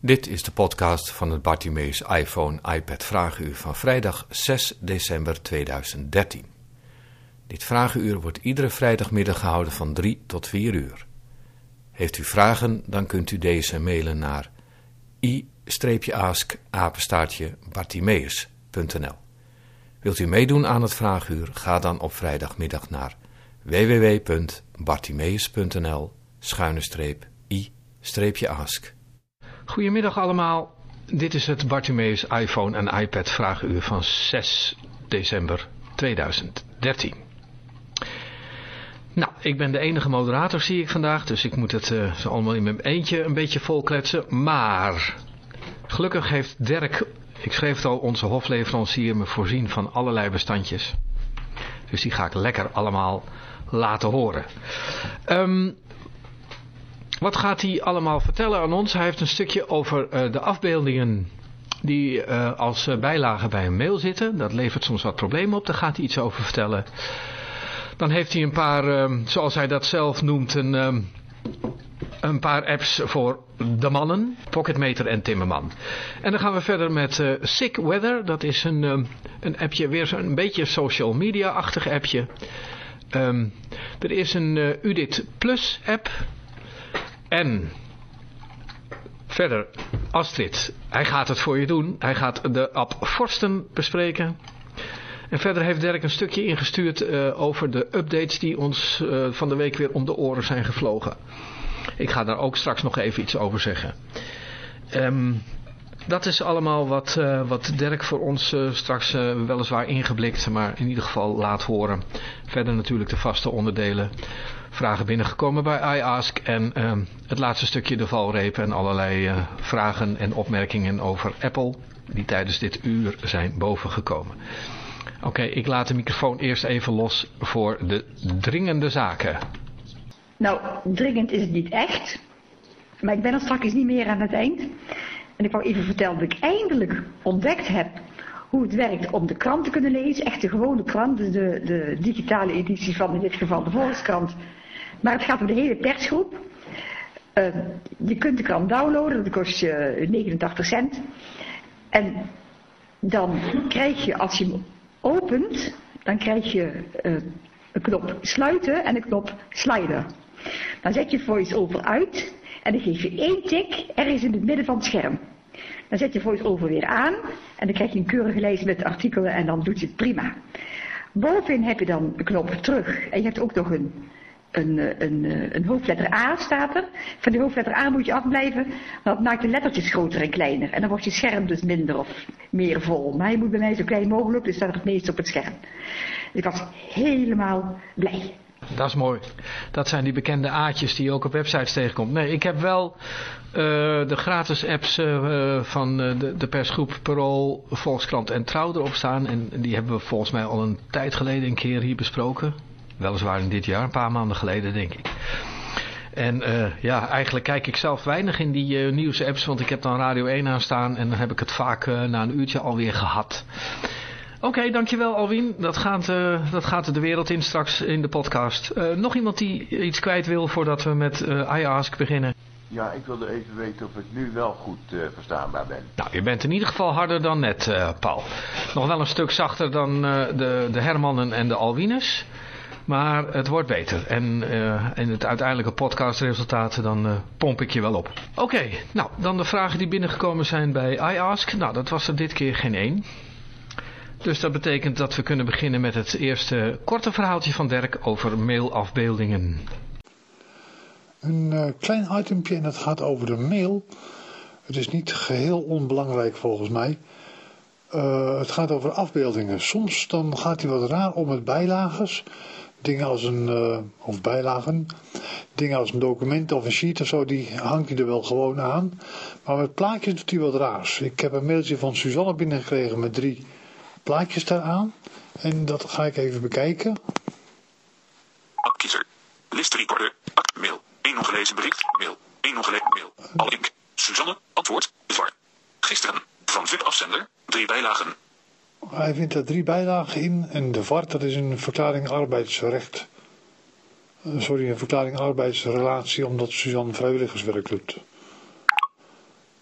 Dit is de podcast van het Bartimeus iPhone iPad Vragenuur van vrijdag 6 december 2013. Dit vragenuur wordt iedere vrijdagmiddag gehouden van 3 tot 4 uur. Heeft u vragen, dan kunt u deze mailen naar i-ask-bartimeus.nl Wilt u meedoen aan het vraaguur, ga dan op vrijdagmiddag naar www.bartimeus.nl i-ask. Goedemiddag allemaal, dit is het Bartimeus iPhone en iPad vraaguur van 6 december 2013. Nou, ik ben de enige moderator zie ik vandaag, dus ik moet het uh, allemaal in mijn eentje een beetje volkletsen. Maar gelukkig heeft Dirk, ik schreef het al, onze hofleverancier me voorzien van allerlei bestandjes. Dus die ga ik lekker allemaal laten horen. Um, wat gaat hij allemaal vertellen aan ons? Hij heeft een stukje over uh, de afbeeldingen die uh, als uh, bijlage bij een mail zitten. Dat levert soms wat problemen op, daar gaat hij iets over vertellen. Dan heeft hij een paar, zoals hij dat zelf noemt, een, een paar apps voor de mannen. Pocketmeter en Timmerman. En dan gaan we verder met Sick Weather. Dat is een, een appje, weer zo'n beetje social media-achtig appje. Er is een Udit Plus app. En verder, Astrid, hij gaat het voor je doen. Hij gaat de app Forsten bespreken. En verder heeft Dirk een stukje ingestuurd uh, over de updates die ons uh, van de week weer om de oren zijn gevlogen. Ik ga daar ook straks nog even iets over zeggen. Um, dat is allemaal wat, uh, wat Dirk voor ons straks weliswaar ingeblikt, maar in ieder geval laat horen. Verder natuurlijk de vaste onderdelen vragen binnengekomen bij iAsk. En uh, het laatste stukje de valreep en allerlei uh, vragen en opmerkingen over Apple. Die tijdens dit uur zijn bovengekomen. Oké, ik laat de microfoon eerst even los voor de dringende zaken. Nou, dringend is het niet echt. Maar ik ben er straks niet meer aan het eind. En ik wou even vertellen dat ik eindelijk ontdekt heb hoe het werkt om de krant te kunnen lezen. Echt de gewone krant, dus de, de digitale editie van in dit geval de Volkskrant. Maar het gaat om de hele persgroep. Uh, je kunt de krant downloaden, dat kost je 89 cent. En dan krijg je, als je hem opent, dan krijg je uh, een knop sluiten en een knop slider. Dan zet je voice-over uit en dan geef je één tik ergens in het midden van het scherm. Dan zet je voice-over weer aan en dan krijg je een keurige lijst met artikelen en dan doet je het prima. Bovenin heb je dan een knop terug en je hebt ook nog een een, eh, een, eh, een hoofdletter A staat er. Van die hoofdletter A moet je afblijven, want dat maakt de lettertjes groter en kleiner. En dan wordt je scherm dus minder of meer vol. Maar je moet bij mij zo klein mogelijk, dus staat het meest op het scherm. ik was helemaal blij. Dat is mooi. Dat zijn die bekende A'tjes die je ook op websites tegenkomt. Nee, ik heb wel uh, de gratis apps van de, de persgroep Parool, Volkskrant en Trouw erop staan. En die hebben we volgens mij al een tijd geleden een keer hier besproken. Weliswaar in dit jaar, een paar maanden geleden denk ik. En uh, ja, eigenlijk kijk ik zelf weinig in die uh, nieuwse apps, want ik heb dan Radio 1 aanstaan en dan heb ik het vaak uh, na een uurtje alweer gehad. Oké, okay, dankjewel Alwin. Dat gaat, dat gaat de wereld in straks in de podcast. nog iemand die iets kwijt wil voordat we met iAsk beginnen? Ja, ik wilde even weten of ik nu wel goed verstaanbaar ben. Nou, je bent in ieder geval harder dan net, Paul. Nog wel een stuk zachter dan de, de Hermannen en de Alwines. Maar het wordt beter. En uh, in het uiteindelijke podcastresultaat dan uh, pomp ik je wel op. Oké, okay, nou dan de vragen die binnengekomen zijn bij iAsk. Nou, dat was er dit keer geen één. Dus dat betekent dat we kunnen beginnen met het eerste korte verhaaltje van Dirk over mailafbeeldingen. Een uh, klein itempje en dat gaat over de mail. Het is niet geheel onbelangrijk volgens mij. Uh, het gaat over afbeeldingen. Soms dan gaat hij wat raar om met bijlages dingen als een, uh, of bijlagen, dingen als een document of een sheet of zo, die hangt hij er wel gewoon aan. Maar met plaatjes doet hij wat raars. Ik heb een mailtje van Suzanne binnengekregen met drie plaatjes daaraan. En dat ga ik even bekijken. Kiezer. List recorder. Mail. 1 ongelezen bericht. Mail. 1 ongelezen mail. Al link. Suzanne. Antwoord. Zwaar. Gisteren. Van VIP afzender. Drie bijlagen. Hij vindt er drie bijlagen in en de VART, dat is een verklaring arbeidsrecht. Eh, sorry, een verklaring arbeidsrelatie omdat Suzanne vrijwilligerswerk doet.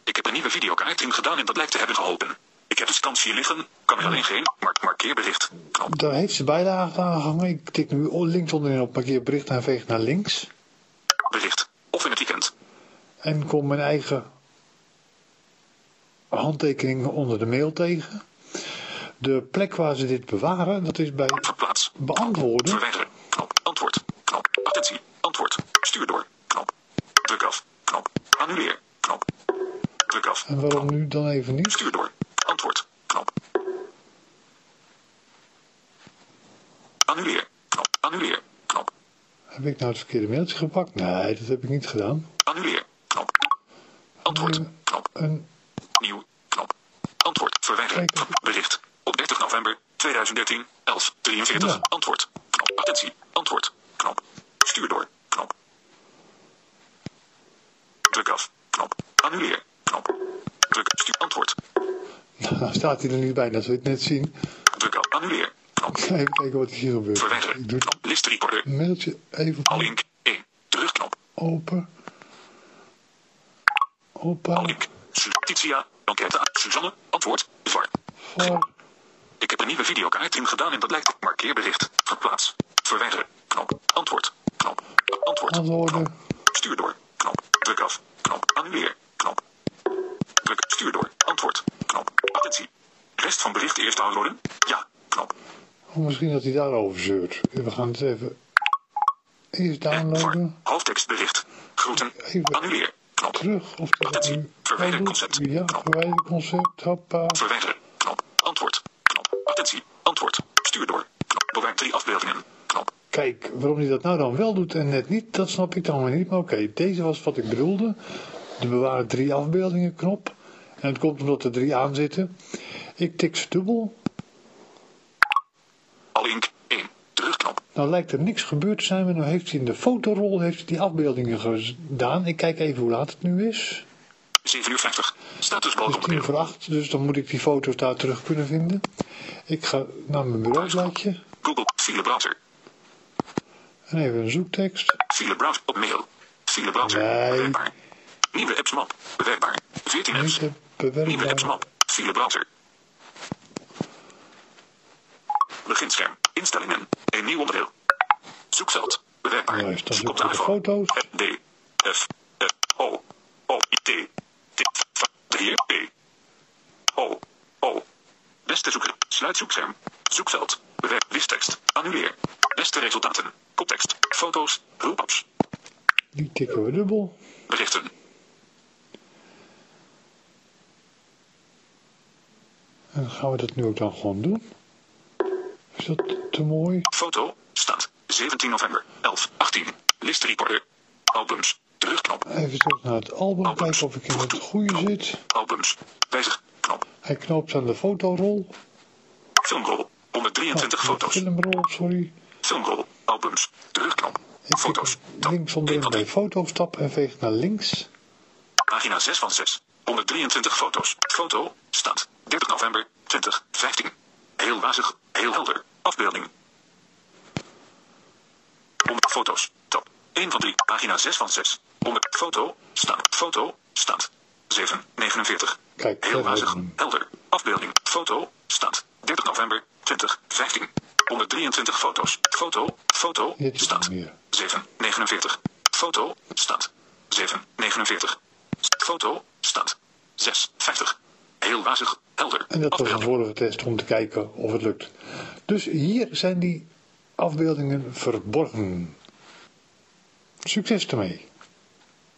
Ik heb een nieuwe videokaart in gedaan en dat lijkt te hebben geholpen. Ik heb de scans hier liggen, kan er alleen geen, maar markeerbericht. Knop. Daar heeft ze bijlage aangehangen. Ik tik nu links onderin op parkeerbericht en veeg naar links. Bericht. Of in het weekend. En kom mijn eigen handtekening onder de mail tegen. De plek waar ze dit bewaren, dat is bij Verplaats. beantwoorden. Verwijderen. Knop. Antwoord. Knop. Attentie. Antwoord. Stuur door. Knop. Druk af. Knop. Annuleer. Knop. Druk af. En waarom nu dan even niet? Stuur door. Antwoord. Knop. Annuleer. Knop. Annuleer. Knop. Heb ik nou het verkeerde mailtje gepakt? Nee, dat heb ik niet gedaan. Annuleer. Knop. Antwoord. Knop. En Nieuw. Knop. Antwoord. Verwijderen. Bericht. Op 30 november 2013. 1143. Ja. Antwoord. Knop. Attentie. Antwoord. Knop. Stuur door. Knop. Druk af. Knop. Annuleer. Knop. Druk. Stuur. Antwoord. nou staat hij er niet bij, dat we het net zien. Druk af. Annuleer. Knop. Even kijken wat hier gebeurt. Verwijderen. Ik doe Knop. List recorder. mailtje even Al link. 1. Terugknop. open. Opa. Al link. Titia. Enquête. Suzanne. Antwoord. Var. Voor. Ik heb een nieuwe videokaart in gedaan en dat lijkt. Markeerbericht. Verplaats. Verwijderen. Knop. Antwoord. Knop. Antwoord. Knop. Stuur door. Knop. Druk af. Knop. Annuleer. Knop. Druk. Stuur door. Antwoord. Knop. Attentie. Rest van bericht eerst downloaden? Ja. Knop. Of misschien dat hij daarover zeurt. We gaan het even eerst downloaden. Hoofdtekstbericht. Groeten. Even. Annuleer. Knop. Terug. Of Attentie. Verwijder concept. Ja, verwijder concept. Hoppa. Verwijderen. Knop. Antwoord. Attentie. Antwoord. Stuur door. Knop. Bewaar drie afbeeldingen. Knop. Kijk, waarom hij dat nou dan wel doet en net niet, dat snap ik dan weer niet. Maar oké, deze was wat ik bedoelde. De bewaren drie afbeeldingen knop. En het komt omdat er drie aan zitten. Ik tik ze dubbel. Al link. 1. Terugknop. Nou lijkt er niks gebeurd te zijn, maar nu heeft hij in de fotorol heeft hij die afbeeldingen gedaan. Ik kijk even hoe laat het nu is. 7 uur 50. Status Het is boven tien voor acht, dus dan moet ik die foto's daar terug kunnen vinden. Ik ga naar mijn bureaubladje Google. File browser. en even een zoektekst. File browser op mail. File browser. Nee. Bewerkbaar. Nieuwe apps map. Bewerkbaar. 14 apps. Niet Nieuwe apps bewerkbaar. map. File browser. Beginscherm. Instellingen. Een nieuw onderdeel. Zoekveld. Bewerkbaar. Dat Zoek op de de foto's? D. F. F. O. O. I. T. T. F. 3. P. O. O. Beste zoeker. Sluit zoekscherm. Zoekveld. Bewerk. Wistekst. Annuleer. Beste resultaten. Koptekst. Foto's. Roepaps. Die tikken we dubbel. Berichten. En gaan we dat nu ook dan gewoon doen? Is dat te mooi? Foto. Staat. 17 november. 11. 18. List recorder. Albums. Terugknop. Even terug naar het album, kijken of ik in het goede zit. Albums. Wijzig. Knop. Hij knoopt aan de fotorol. Filmrol. 123 Oh, foto's. Filmrol, sorry. Filmrol. Albums. Terugknop. Ik Foto's. Links 1 onderin bij 3. foto's stap en veeg naar links. Pagina 6 van 6. 123 foto's. Foto. Staat. 30 november. 2015. Heel wazig. Heel helder. Afbeelding. 100 foto's. Tab. 1 van 3. Pagina 6 van 6. 100 foto. Staat. Foto. Staat. 7. 49. Kijk, Heel wazig. Helder. Afbeelding. Foto. Staat. 30 november. 2015. 123 foto's. Foto. Foto. Weer. 7. 49. Foto. Staat. 7. 49. Foto. Staat. 6. 50. Heel wazig. Helder. En dat was een vorige test om te kijken of het lukt. Dus hier zijn die afbeeldingen verborgen. Succes ermee.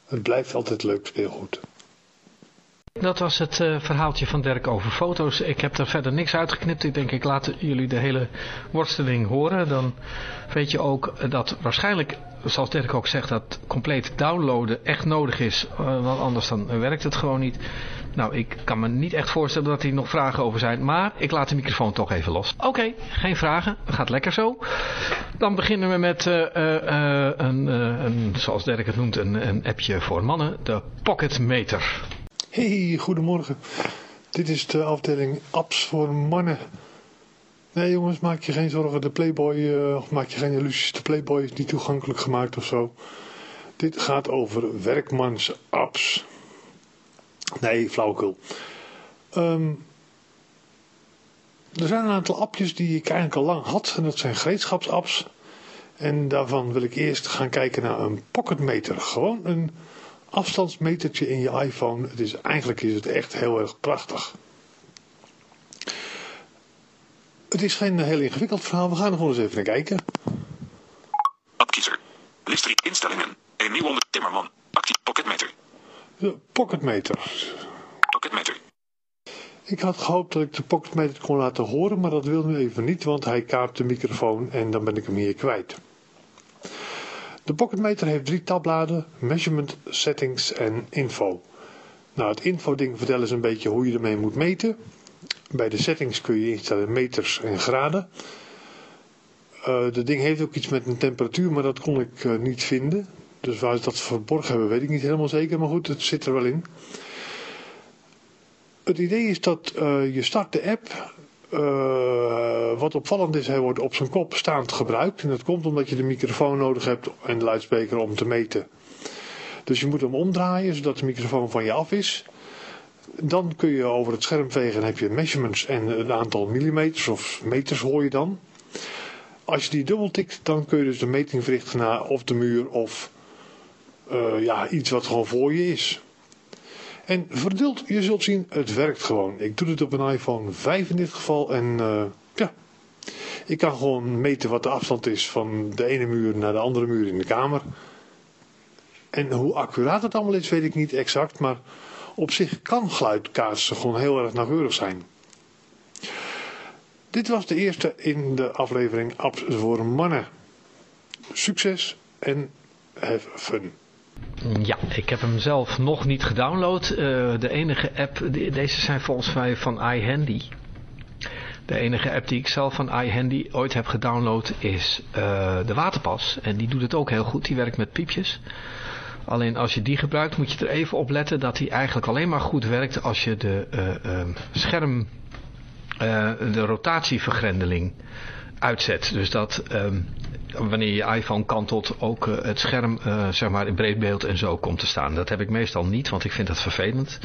Het blijft altijd leuk speelgoed. Dat was het eh, verhaaltje van Dirk over foto's. Ik heb er verder niks uitgeknipt. Ik denk ik laat jullie de hele worsteling horen. Dan weet je ook dat waarschijnlijk, zoals Dirk ook zegt, dat compleet downloaden echt nodig is. Eh, want anders dan werkt het gewoon niet. Nou, ik kan me niet echt voorstellen dat hier nog vragen over zijn. Maar ik laat de microfoon toch even los. Oké, geen vragen. Gaat lekker zo. Dan beginnen we met eh, eh, eh, een, een, zoals Dirk het noemt, een, een appje voor mannen. De Pocket Meter. Hey, goedemorgen. Dit is de afdeling apps voor mannen. Nee jongens, maak je geen zorgen. De Playboy, of maak je geen illusies. De Playboy is niet toegankelijk gemaakt of zo. Dit gaat over werkmans apps. Nee, flauwekul. Ehm, er zijn een aantal appjes die ik eigenlijk al lang had. En dat zijn gereedschapsapps. En daarvan wil ik eerst gaan kijken naar een pocketmeter. Gewoon een afstandsmetertje in je iPhone. Het is, eigenlijk is het echt heel erg prachtig. Het is geen heel ingewikkeld verhaal. We gaan er gewoon eens even naar kijken. Appkiezer. List 3 instellingen. Een nieuw onder Timmerman. Actief pocketmeter. De pocketmeter. Pocketmeter. Ik had gehoopt dat ik de pocketmeter kon laten horen, maar dat wil nu even niet, want hij kaapt de microfoon en dan ben ik hem hier kwijt. De pocketmeter heeft drie tabbladen, measurement, settings en info. Nou, het info-ding vertelt eens een beetje hoe je ermee moet meten. Bij de settings kun je instellen meters en graden. Uh, de ding heeft ook iets met een temperatuur, maar dat kon ik uh, niet vinden. Dus waar ze dat verborgen hebben, weet ik niet helemaal zeker. Maar goed, het zit er wel in. Het idee is dat uh, je start de app. wat opvallend is, hij wordt op zijn kop staand gebruikt. En dat komt omdat je de microfoon nodig hebt en de luidspreker om te meten. Dus je moet hem omdraaien, zodat de microfoon van je af is. Dan kun je over het scherm vegen en heb je measurements en een aantal millimeters of meters hoor je dan. Als je die dubbeltikt, dan kun je dus de meting verrichten naar of de muur of uh, ja, iets wat gewoon voor je is. En verduld, je zult zien, het werkt gewoon. Ik doe het op een iPhone 5 in dit geval en uh, ja, ik kan gewoon meten wat de afstand is van de ene muur naar de andere muur in de kamer. En hoe accuraat het allemaal is, weet ik niet exact, maar op zich kan geluidkaatsen gewoon heel erg nauwkeurig zijn. Dit was de eerste in de aflevering Apps voor Mannen. Succes en have fun. Ja, ik heb hem zelf nog niet gedownload. Uh, de enige app, deze zijn volgens mij van iHandy. De enige app die ik zelf van iHandy ooit heb gedownload is uh, de Waterpas. En die doet het ook heel goed, die werkt met piepjes. Alleen als je die gebruikt moet je er even op letten dat die eigenlijk alleen maar goed werkt als je de uh, scherm, de rotatievergrendeling uitzet. Dus dat um, wanneer je iPhone kantelt ook uh, het scherm uh, zeg maar in breedbeeld en zo komt te staan. Dat heb ik meestal niet, want ik vind dat vervelend.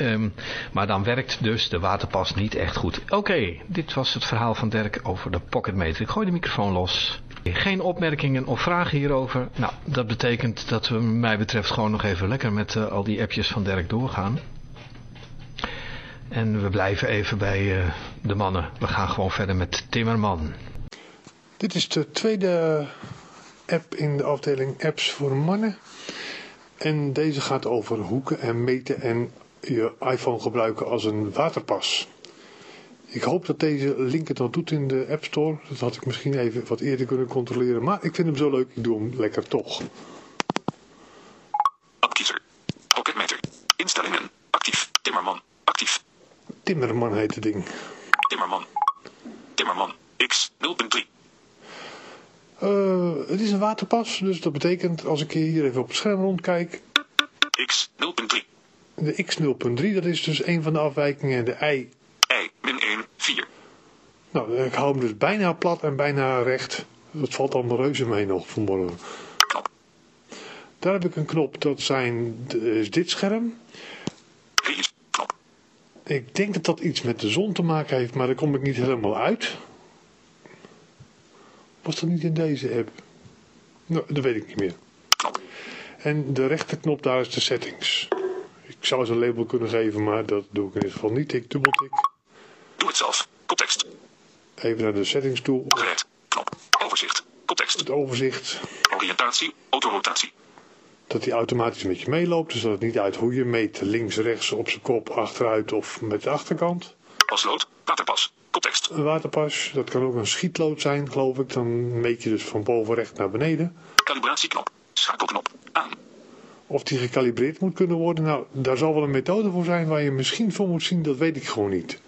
Um, maar dan werkt dus de waterpas niet echt goed. Oké, dit was het verhaal van Dirk over de pocketmeter. Ik gooi de microfoon los. Geen opmerkingen of vragen hierover. Nou, dat betekent dat we mij betreft gewoon nog even lekker met uh, al die appjes van Dirk doorgaan. En we blijven even bij uh, de mannen. We gaan gewoon verder met Timmerman. Dit is de tweede app in de afdeling apps voor mannen. En deze gaat over hoeken en meten en je iPhone gebruiken als een waterpas. Ik hoop dat deze link het al doet in de App Store. Dat had ik misschien even wat eerder kunnen controleren. Maar ik vind hem zo leuk, ik doe hem lekker toch. Appkiezer. Pocketmeter. Instellingen. Actief. Timmerman. Actief. Timmerman heet het ding. Timmerman. Timmerman. X 0.3. Uh, het is een waterpas, dus dat betekent als ik hier even op het scherm rondkijk... X 0.3. De X 0.3, dat is dus een van de afwijkingen. En de Y... Y min 1, 4. Nou, ik hou hem dus bijna plat en bijna recht. Dat valt allemaal reuze mee nog vanmorgen. Knop. Daar heb ik een knop, dat zijn, is dit scherm. Ik denk dat dat iets met de zon te maken heeft, maar daar kom ik niet helemaal uit. Was dat niet in deze app? Nou, dat weet ik niet meer. En de rechterknop daar is de settings. Ik zou ze een label kunnen geven, maar dat doe ik in ieder geval niet. Ik dubbeltik. Doe het zelf. Koptekst. Even naar de settings toe. Knop. Overzicht. Koptekst. Het overzicht. Oriëntatie. Autorotatie. Dat hij automatisch met je meeloopt. Dus dat het niet uit hoe je meet. Links, rechts, op zijn kop, achteruit of met de achterkant. Paslood. Waterpas. Koptekst. Een waterpas. Dat kan ook een schietlood zijn, geloof ik. Dan meet je dus van boven recht naar beneden. Calibratieknop. Schakelknop. Aan. Of die gekalibreerd moet kunnen worden. Nou, daar zal wel een methode voor zijn waar je misschien voor moet zien. Dat weet ik gewoon niet.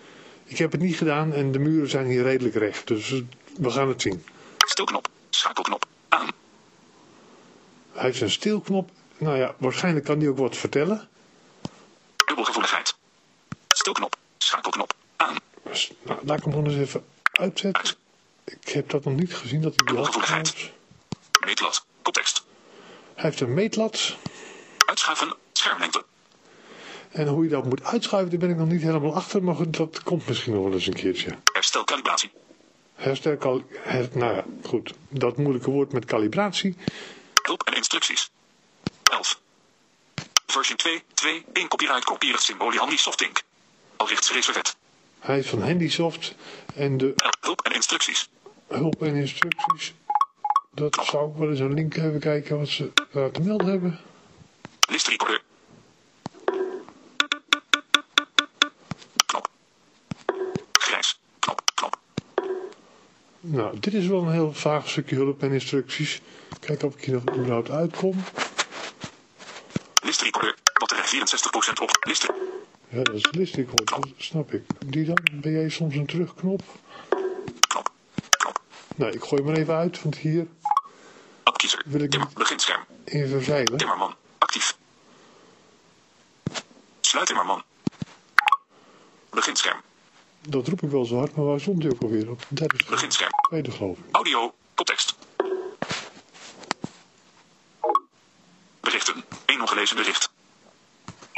Ik heb het niet gedaan en de muren zijn hier redelijk recht. Dus we gaan het zien. Stilknop. Schakelknop. Aan. Hij heeft een stilknop. Nou ja, waarschijnlijk kan hij ook wat vertellen. Dubbelgevoeligheid. Stilknop. Schakelknop. Aan. Dus, nou, laat ik hem gewoon eens even uitzetten. Ik heb dat nog niet gezien dat hij die. Dubbelgevoeligheid. Meetlat. Koptekst. Hij heeft een meetlat. Uitschuiven. Schermlengte. En hoe je dat moet uitschuiven, daar ben ik nog niet helemaal achter. Maar goed, dat komt misschien nog wel eens een keertje. Herstel calibratie. Herstel, kal- her, nou ja, goed. Dat moeilijke woord met calibratie. Hulp en instructies. 11. Version 2, 2, 1 copyright kopierig symbolie handy softink. Alrichts reservet. Hij is van Handysoft. En de 11. Hulp en instructies. hulp en instructies. Dat zou ik wel eens een link even kijken wat ze daar te melden hebben. List recorder. Knop. Grijs. Knop. Knop. Nou, dit is wel een heel vaag stukje hulp en instructies. Kijken of ik hier nog überhaupt uitkom. List recorder. Batterij 64% op. List. Ja, dat is hoor, dat snap ik. Die dan? Ben jij soms een terugknop? Knop. Knop. Nou, ik gooi hem even uit, want hier Appkiezer. Wil ik Timmer. Beginscherm. in verveilen. Timmerman. Actief. Sluit Timmerman. Beginscherm. Dat roep ik wel zo hard, maar waar stond hij ook alweer? Op de derde scherm. Beginscherm. Tweede geloof ik. Audio. Context. Berichten. 1 ongelezen bericht.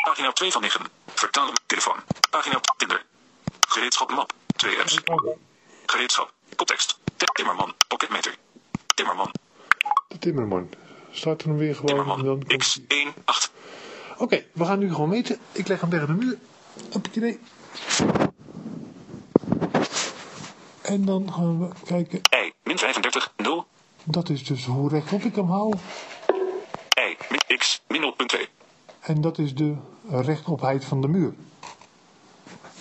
Pagina 2 van 9. Vertalen. Telefoon. Pagina Tinder. Gereedschap map. 2 apps. Gereedschap. Context. Te- Timmerman. Pocketmeter. Timmerman. de Timmerman. Start hem weer gewoon dan Timmerman. komt hij. X1 8. Oké, we gaan nu gewoon meten. Ik leg hem tegen de muur. Op het idee. En dan gaan we kijken. I. Min 35. 0. Dat is dus hoe rechtop ik hem hou. Min X. Min 0.2. En dat is de rechtopheid van de muur.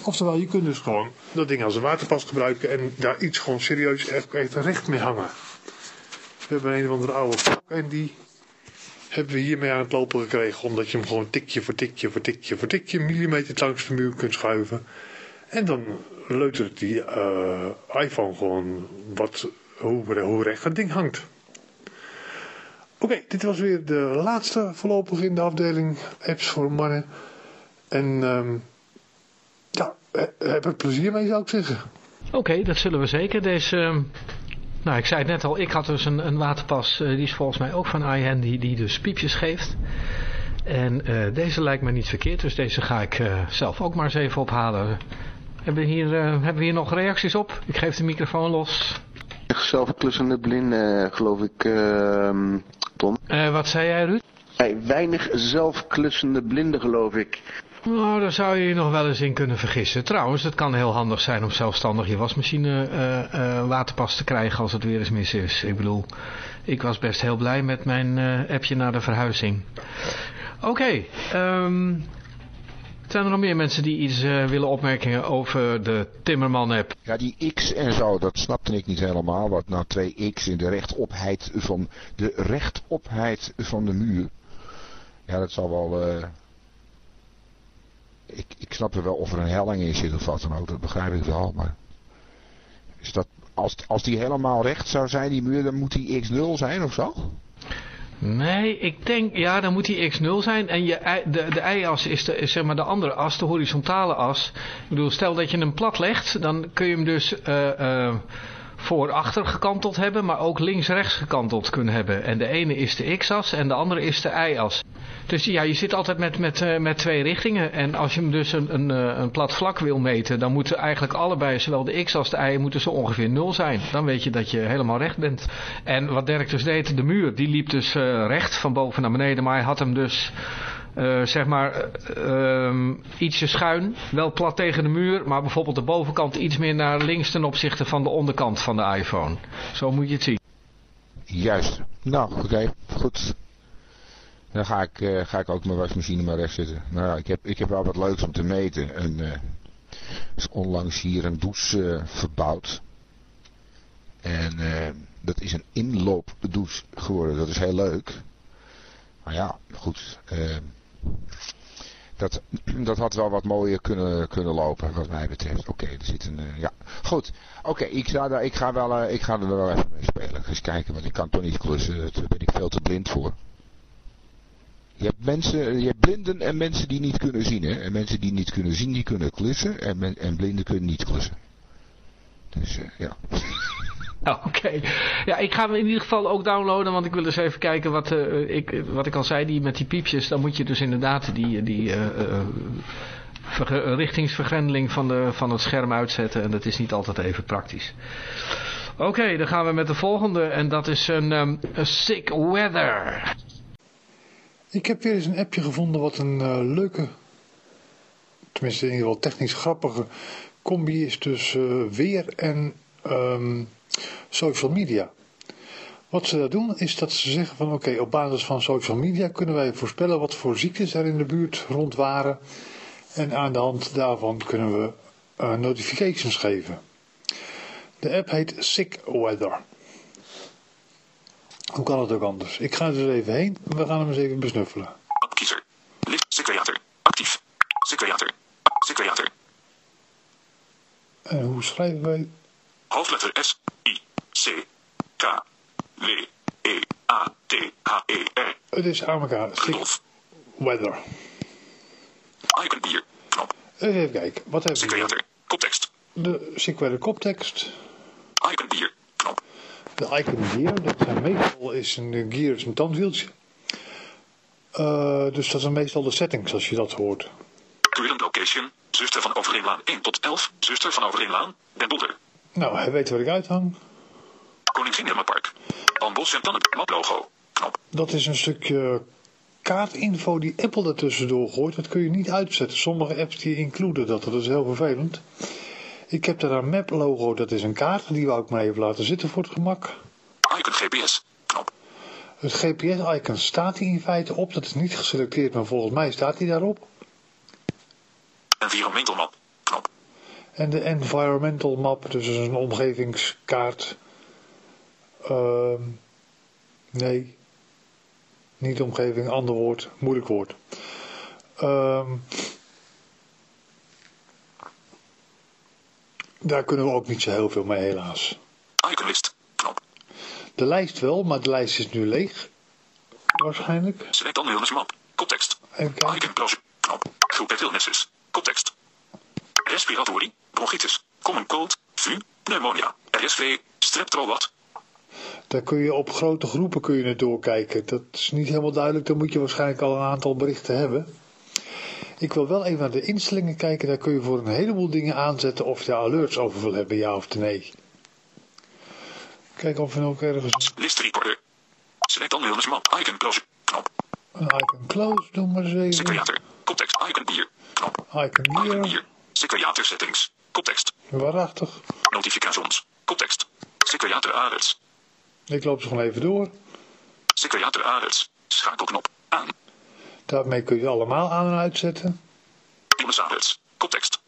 Oftewel, je kunt dus gewoon dat ding als een waterpas gebruiken en daar iets gewoon serieus echt, echt recht mee hangen. We hebben een of andere oude klok en die hebben we hiermee aan het lopen gekregen. Omdat je hem gewoon tikje voor tikje voor tikje voor tikje millimeter langs de muur kunt schuiven. En dan leutert die eh, iPhone gewoon wat, hoe, hoe recht dat ding hangt. Oké, dit was weer de laatste voorlopig in de afdeling apps voor mannen. En ehm, ja, he- heb er plezier mee zou ik zeggen. Oké, dat zullen we zeker. Deze, ehm, nou, ik zei het net al, ik had dus een, een waterpas, eh, die is volgens mij ook van iHandy, die dus piepjes geeft. En eh, deze lijkt me niet verkeerd, dus deze ga ik eh, zelf ook maar eens even ophalen. Hebben we, hier, eh, hebben we hier nog reacties op? Ik geef de microfoon los. Zelfklussende blinde, geloof ik, ehm, Tom. Eh, wat zei jij, Ruud? Weinig zelfklussende blinden, geloof ik. Nou, daar zou je je nog wel eens in kunnen vergissen. Trouwens, het kan heel handig zijn om zelfstandig je wasmachine eh, eh, waterpas te krijgen als het weer eens mis is. Ik bedoel, ik was best heel blij met mijn appje naar de verhuizing. Oké, ehm, zijn er nog meer mensen die iets eh, willen opmerken over de Timmerman-app? Ja, die X en zo, dat snapte ik niet helemaal. Wat nou twee X in de rechtopheid van de rechtopheid van de muur. Ja, dat zal wel. eh, ik, ik snap er wel of er een helling in zit of wat dan ook, dat begrijp ik wel. Maar is dat, als, als die helemaal recht zou zijn, die muur, dan moet die X0 zijn of zo? Nee, ik denk, ja, dan moet die x0 zijn. En je, de, de y-as is, de, zeg maar de andere as, de horizontale as. Ik bedoel, stel dat je hem plat legt, dan kun je hem dus eh, voor-achter gekanteld hebben, maar ook links-rechts gekanteld kunnen hebben. En de ene is de x-as en de andere is de y-as. Dus ja, je zit altijd met, met, eh, met twee richtingen. En als je hem dus een, een, eh, een plat vlak wil meten, dan moeten eigenlijk allebei, zowel de x als de y, moeten zo ongeveer nul zijn. Dan weet je dat je helemaal recht bent. En wat Dirk dus deed, de muur, die liep dus eh, recht van boven naar beneden. Maar hij had hem dus, eh, zeg maar, eh, ehm, ietsje schuin. Wel plat tegen de muur, maar bijvoorbeeld de bovenkant iets meer naar links ten opzichte van de onderkant van de iPhone. Zo moet je het zien. Juist. Nou, oké, goed. Dan ga ik, eh, ga ik ook mijn wasmachine maar recht zitten. Nou ja, ik heb, ik heb wel wat leuks om te meten. En, eh, er is onlangs hier een douche verbouwd. En eh, dat is een inloopdouche geworden. Dat is heel leuk. Maar ja, goed. eh, dat, dat had wel wat mooier kunnen, kunnen lopen, wat mij betreft. Oké, er zit een... eh, ja, goed. Oké, ik, ga ik, ga wel, eh, ik ga er wel even mee spelen. Eens kijken, want ik kan toch niet klussen. Daar ben ik veel te blind voor. Je hebt, mensen, je hebt blinden en mensen die niet kunnen zien. Hè? En mensen die niet kunnen zien, die kunnen klussen. En, men- en blinden kunnen niet klussen. Dus eh, ja. Oké. Ja, ik ga hem in ieder geval ook downloaden, want ik wil eens even kijken wat, eh, ik, wat ik al zei, die, met die piepjes. Dan moet je dus inderdaad die, die eh, eh, verge- richtingsvergrendeling van, de, van het scherm uitzetten. En dat is niet altijd even praktisch. Oké, dan gaan we met de volgende. En dat is een, ehm, Sick Weather. Ik heb weer eens een appje gevonden wat een eh, leuke, tenminste in ieder geval technisch grappige combi is tussen eh, weer en ehm, social media. Wat ze daar doen is dat ze zeggen van oké, op basis van social media kunnen wij voorspellen wat voor ziektes er in de buurt rond waren. En aan de hand daarvan kunnen we eh, notifications geven. De app heet Sick Weather. Hoe kan het ook anders? Ik ga er dus even heen. We gaan hem eens even besnuffelen. Kiezer. List. Secreator. Actief. Secreator. Secreator. En hoe schrijven wij? Hoofdletter S. I. C. K. W. E. A. T. H. E. R. Het is aan elkaar. Weather. Icon bier. Knop. Even kijken. Wat hebben we hier? Koptekst. De Weather koptekst. Icon bier. Knop. De icon gear. Dat zijn meestal is een gear is een tandwieltje. Eh, dus dat zijn meestal de settings als je dat hoort. Current location. Zuster van Overeenlaan 1 tot 11. Zuster van Overeenlaan. Den Boulder. Nou, hij weet waar ik uithang. Park. Van Bos en Tannen. Map logo. Knop. Dat is een stukje kaartinfo die Apple er tussendoor gooit. Dat kun je niet uitzetten. Sommige apps die includen dat. Dat is heel vervelend. Ik heb daar een map logo. Dat is een kaart. Die wou ik maar even laten zitten voor het gemak. Icon GPS. Knop. Het GPS-icon staat hier in feite op. Dat is niet geselecteerd, maar volgens mij staat hij daarop. Environmental map. Knop. En de environmental map, dus een omgevingskaart. Ehm, nee, niet omgeving, ander woord, moeilijk woord. Ehm, daar kunnen we ook niet zo heel veel mee helaas. Icon list. Knop. De lijst wel, maar de lijst is nu leeg. Waarschijnlijk. Select all illness map. Even kijken. Icon. Knop. Groep illnesses. Koptekst. Respiratorie. Bronchitis. Common cold. Flu. Pneumonia. RSV. Streptolwat. Daar kun je op grote groepen kun je het doorkijken. Dat is niet helemaal duidelijk. Dan moet je waarschijnlijk al een aantal berichten hebben. Ik wil wel even naar de instellingen kijken. Daar kun je voor een heleboel dingen aanzetten of je daar alerts over wil hebben, ja of nee. Kijken of we nog ergens List recorder. Select all illness map. Icon close. Knop. een icon close doen, maar eens even. Secreator. Koptekst. Icon bier. Knop. Icon Icon hier. bier. Secreator settings. Koptekst. Waarachtig. Notifications. Koptekst. Secreator alerts. Ik loop ze gewoon even door. Secreator alerts. Schakelknop. Aan. Daarmee kun je allemaal aan en uitzetten. Illness alerts. Koptekst.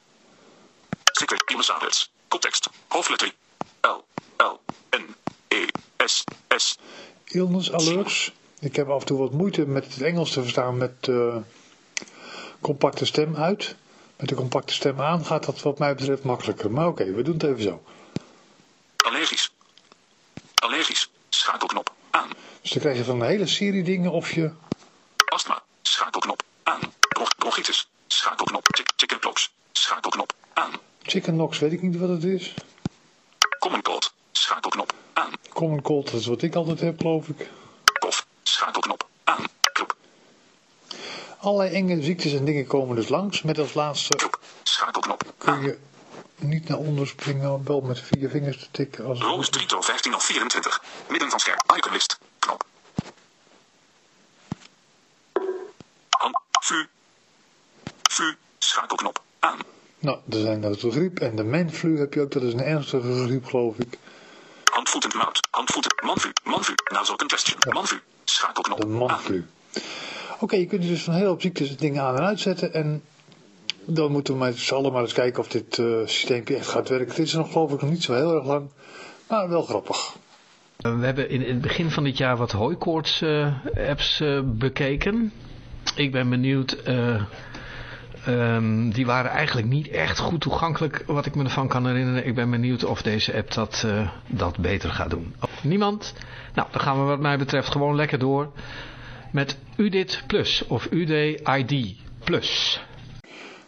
Secret illness alerts. Koptekst. Hoofdletter. L. L. N. E. S. S. Illness alerts. Ik heb af en toe wat moeite met het Engels te verstaan met eh, compacte stem uit. Met de compacte stem aan gaat dat wat mij betreft makkelijker. Maar oké, we doen het even zo. Allergisch. Allergisch. Schakelknop. Aan. Dus dan krijg je van een hele serie dingen of je... Astma. Schakelknop. Aan. Bron- Bronchitis. Schakelknop. Chick- Chickenpox. Schakelknop. Aan. Chicken Nox weet ik niet wat het is. Common cold. Schakelknop. Aan. Common cold, dat is wat ik altijd heb geloof ik. Kof. Schakelknop. Allerlei enge ziektes en dingen komen dus langs. Met als laatste. Schakelknop. kun je niet naar onder springen, wel met vier vingers te tikken. Als goed is. Trito 15 of 24. Midden van scherm. Iconlist. Knop. Hand. Vu. Vu. Schakelknop. Aan. Nou, er zijn dat de griep en de manflu heb je ook. Dat is een ernstige griep geloof ik. Handvoetend mout. Handvoetend. Manvu. Manvu. Nasal congestion. Manvu. Schakelknop. De Aan. Oké, je kunt dus van hele hoop ziektes dingen aan en uitzetten. En dan moeten we met z'n allen maar eens kijken of dit uh, echt gaat werken. Het is nog geloof ik nog niet zo heel erg lang. Maar wel grappig. Eh, We hebben in, het begin van dit jaar wat hooikoorts eh, apps bekeken. Ik ben benieuwd. eh, ehm, die waren eigenlijk niet echt goed toegankelijk, wat ik me ervan kan herinneren. Ik ben benieuwd of deze app dat, dat beter gaat doen. Niemand? Nou, dan gaan we wat mij betreft gewoon lekker door met UDIT Plus of UDID Plus.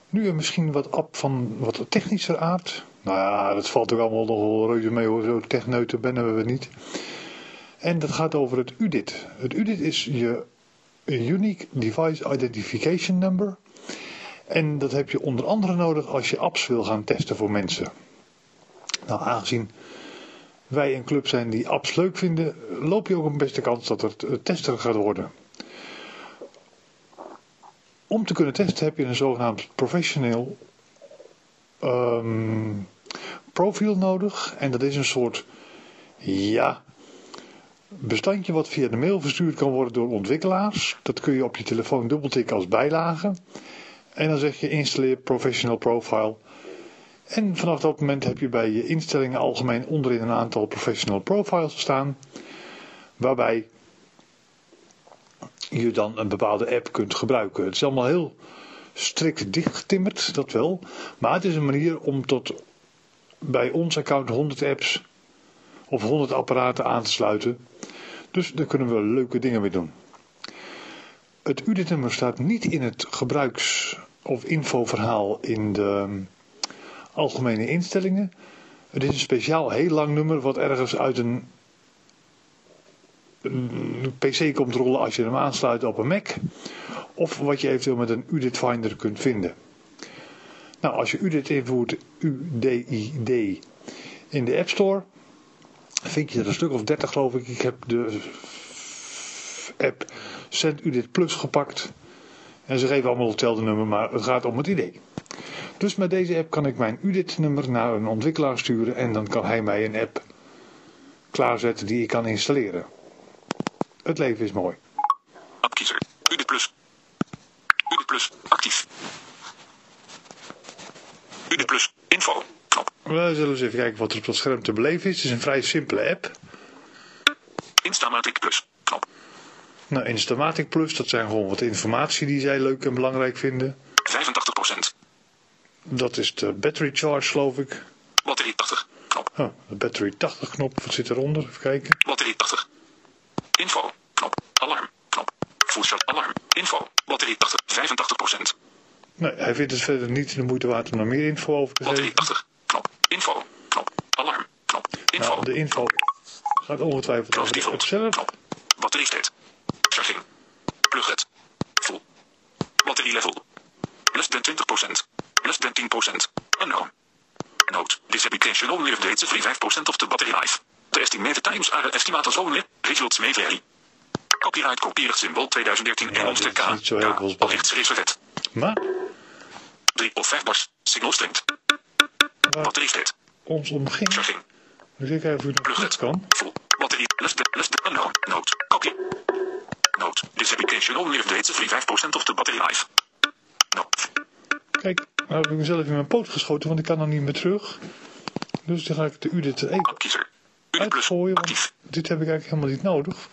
Nu misschien wat app van wat technischer aard. Nou ja, dat valt ook allemaal nog wel reuze mee hoor. Zo techneuten ben we niet. En dat gaat over het UDIT. Het UDIT is je Unique Device Identification Number. En dat heb je onder andere nodig als je apps wil gaan testen voor mensen. Nou, aangezien wij een club zijn die apps leuk vinden, loop je ook een beste kans dat het testen gaat worden. Om te kunnen testen heb je een zogenaamd professioneel um, profiel nodig. En dat is een soort, ja, bestandje wat via de mail verstuurd kan worden door ontwikkelaars. Dat kun je op je telefoon dubbeltikken als bijlage. En dan zeg je installeer professional profile. En vanaf dat moment heb je bij je instellingen algemeen onderin een aantal professional profiles staan. Waarbij je dan een bepaalde app kunt gebruiken. Het is allemaal heel strikt dichtgetimmerd, dat wel. Maar het is een manier om tot bij ons account 100 apps of 100 apparaten aan te sluiten. Dus daar kunnen we leuke dingen mee doen. Het UDIT-nummer staat niet in het gebruiks- of infoverhaal in de algemene instellingen. Het is een speciaal heel lang nummer wat ergens uit een, een PC komt rollen als je hem aansluit op een Mac. Of wat je eventueel met een UDIT Finder kunt vinden. Nou, als je UDIT invoert, UDID, in de App Store, vind je er een stuk of 30 geloof ik. Ik heb de app Send UDIT Plus gepakt. En ze geven allemaal hetzelfde nummer, maar het gaat om het idee. Dus met deze app kan ik mijn UDIT-nummer naar een ontwikkelaar sturen en dan kan hij mij een app klaarzetten die ik kan installeren. Het leven is mooi. Appkiezer. UDIT Plus. UDIT Plus. Actief. UDIT Plus. Info. Knop. We zullen eens even kijken wat er op dat scherm te beleven is. Het is een vrij simpele app. Instamatic Plus. Knop. Nou, Instamatic Plus, dat zijn gewoon wat informatie die zij leuk en belangrijk vinden. 85%. Dat is de battery charge, geloof ik. Batterie 80. Knop. Oh, de battery 80 knop, wat zit eronder? Even kijken. Batterie 80. Info. Knop. Alarm. Knop. Full shot alarm. Info. Batterie 80. 85%. Nee, hij vindt het verder niet de moeite waard om er meer info over te Batterie geven. 80. Knop. Info. Knop. Alarm. Knop. Info. Nou, de info gaat ongetwijfeld over default. zelf. Knop. Batteriestijd. Charging. Plug het. Full. Batterie level. Less than 20%. Less than 10%. Unknown. Note. This application only updates every 5% of the battery life. The estimated times are estimates only. Results may vary. Copyright copyright symbool 2013 Ja, en dit is K. niet zo heel veel K. spannend. Allichtsreservet. Maar 3 of 5 bars. Signal strength. waar Batteriestijd. ons om ging, Charging. dus ik even hoe het nog Plug goed het. kan. Full. Batterie. Less than unknown. Note. Copy. Note. This application only updates every 5% of the battery life. Note. Kijk, nou heb ik mezelf in mijn poot geschoten, want ik kan dan niet meer terug. Dus dan ga ik de Plus. uitgooien, want dit heb ik eigenlijk helemaal niet nodig.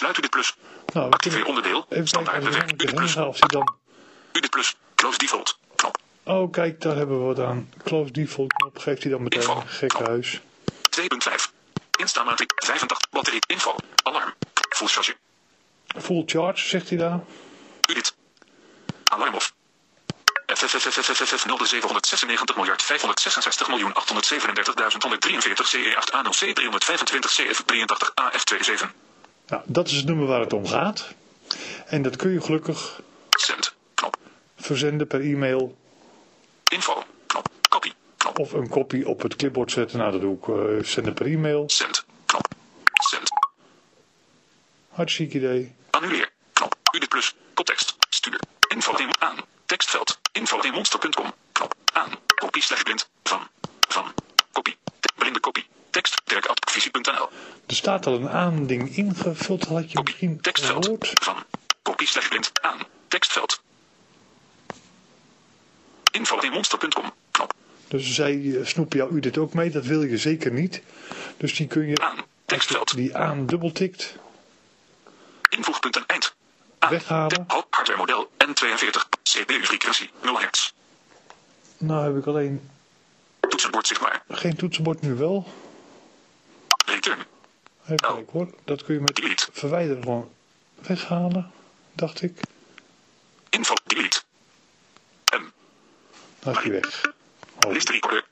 Sluit UDIT Plus. Nou, Activeer onderdeel. Standaard als ik bewerk. dan UDIT heen Plus. of dan... UDIT Plus. Close default. Knop. Oh, kijk, daar hebben we wat aan. Close default knop geeft hij dan meteen. Info. Gekke huis. 2.5. Instamatic 85. Batterie. Info. Alarm. Full charge. Full charge, zegt hij daar. UDIT. Alarm off. FFFFFFF 0796 miljard 566 miljoen 837.143 CE8 A0C 325 CF 83 AF27. Nou, dat is het nummer waar het om gaat. En dat kun je gelukkig Send. Knop. verzenden per e-mail Info. Knop. Copy. Knop. of een kopie op het clipboard zetten. Nou, dat doe ik eh, zenden per e-mail. Send. Knop. Send. Hartstikke idee. Annuleer. Knop. UDIT plus. Context. Stuur. Info in aan. Tekstveld. Info in monster.com. Knop. Aan. Kopie slash blind. Van. Van. Kopie. Te- blinde kopie. Tekst. Dirk.visie.nl. Er staat al een aanding ingevuld, had je misschien. Tekstveld. gehoord. Van. Kopie slash blind. Aan. Tekstveld. Info in monster.com. Knop. Dus zij eh, snoepen jouw u dit ook mee, dat wil je zeker niet. Dus die kun je, Aan. Tekstveld. die aan dubbeltikt, Invoegpunten eind. Aan. Weghalen. Hardware model N42. CPU frequentie 0 Hz. nou heb ik alleen Toetsenbord zichtbaar. geen toetsenbord nu wel. Return. Even kijken hoor, dat kun je met Delete. verwijderen gewoon weghalen, dacht ik. Info. Delete. M. Nou is die weg. Oh, List recorder.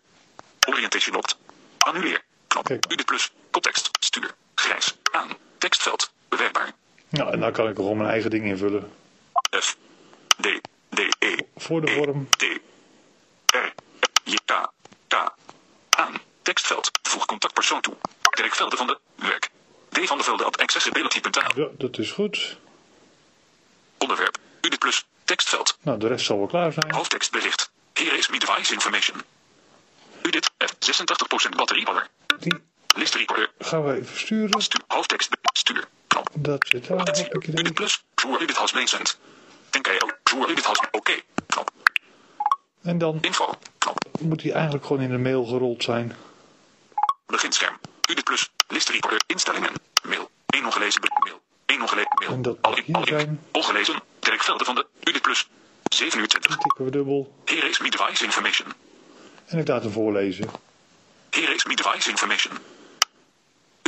Orientation locked. Annuleer. Knop. Kijk. UD plus. Context. Stuur. Grijs. Aan. Tekstveld. Bewerkbaar. Nou, en dan kan ik gewoon mijn eigen ding invullen. F. D. D. E. Voor de vorm. T. R. J. K. K. Tekstveld. Voeg contactpersoon toe. Dirk Velden van de. Werk. D. van de Velden at accessibility.nl. Ja, dat is goed. Onderwerp. UD plus. Tekstveld. Nou, de rest zal wel klaar zijn. Hoofdtekstbericht. Here is me device information. UDIT. F. 86% batteriepower. Die List recorder. gaan we even sturen. Stuur. Hoofdtekst. Stuur. Knop. Dat zit daar. UDIT plus. Voor UDIT has meesend. NKO. Voor UDIT has. Oké. Knop. En dan Info. Knop. moet die eigenlijk gewoon in de mail gerold zijn. Beginscherm. UDIT plus. List recorder. Instellingen. Mail. 1 ongelezen. Mail. 1 ongelezen. Mail. Al in. Al in. Ongelezen. Dirk Velden van de. UDIT plus. 7 uur 20. Tikken we dubbel. Here is me device information. En ik laat hem voorlezen. Here is me device information.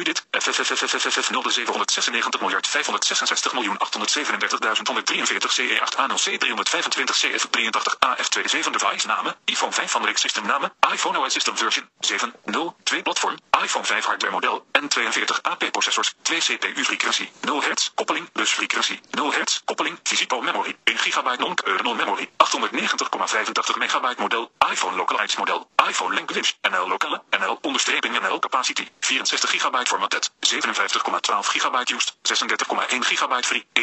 UDIT FFFFFFF 0796 miljard 566 miljoen 837.143 CE8 ANOC 325 CF 83 AF27 device namen iPhone 5 van Rick System namen iPhone OS System version 7.0.2 platform iPhone 5 hardware model N42 AP processors 2 CPU frequentie 0 Hz koppeling bus frequentie 0 Hz koppeling physical memory 1 GB non non memory 890,85 megabyte model iPhone localized model iPhone language NL lokale NL onderstreping NL capacity 64 GB formatet 57,12 GB used 36,1 GB free 21,02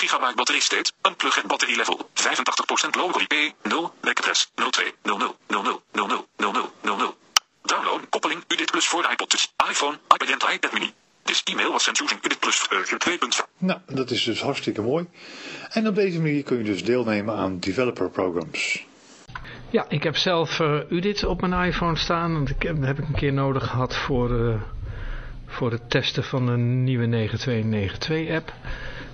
GB batterie state unplugged batterie level 85% low IP 0 MAC-adres 02 00 00 00 00 00 Download koppeling UDIT Plus voor iPod dus iPhone, iPad en iPad mini. This email was sent using UDIT Plus version 2.5. Nou, dat is dus hartstikke mooi. En op deze manier kun je dus deelnemen aan developer programs. Ja, ik heb zelf eh, UDIT op mijn iPhone staan. Want ik heb, dat heb ik een keer nodig gehad voor, eh, voor het testen van een nieuwe 9292 app.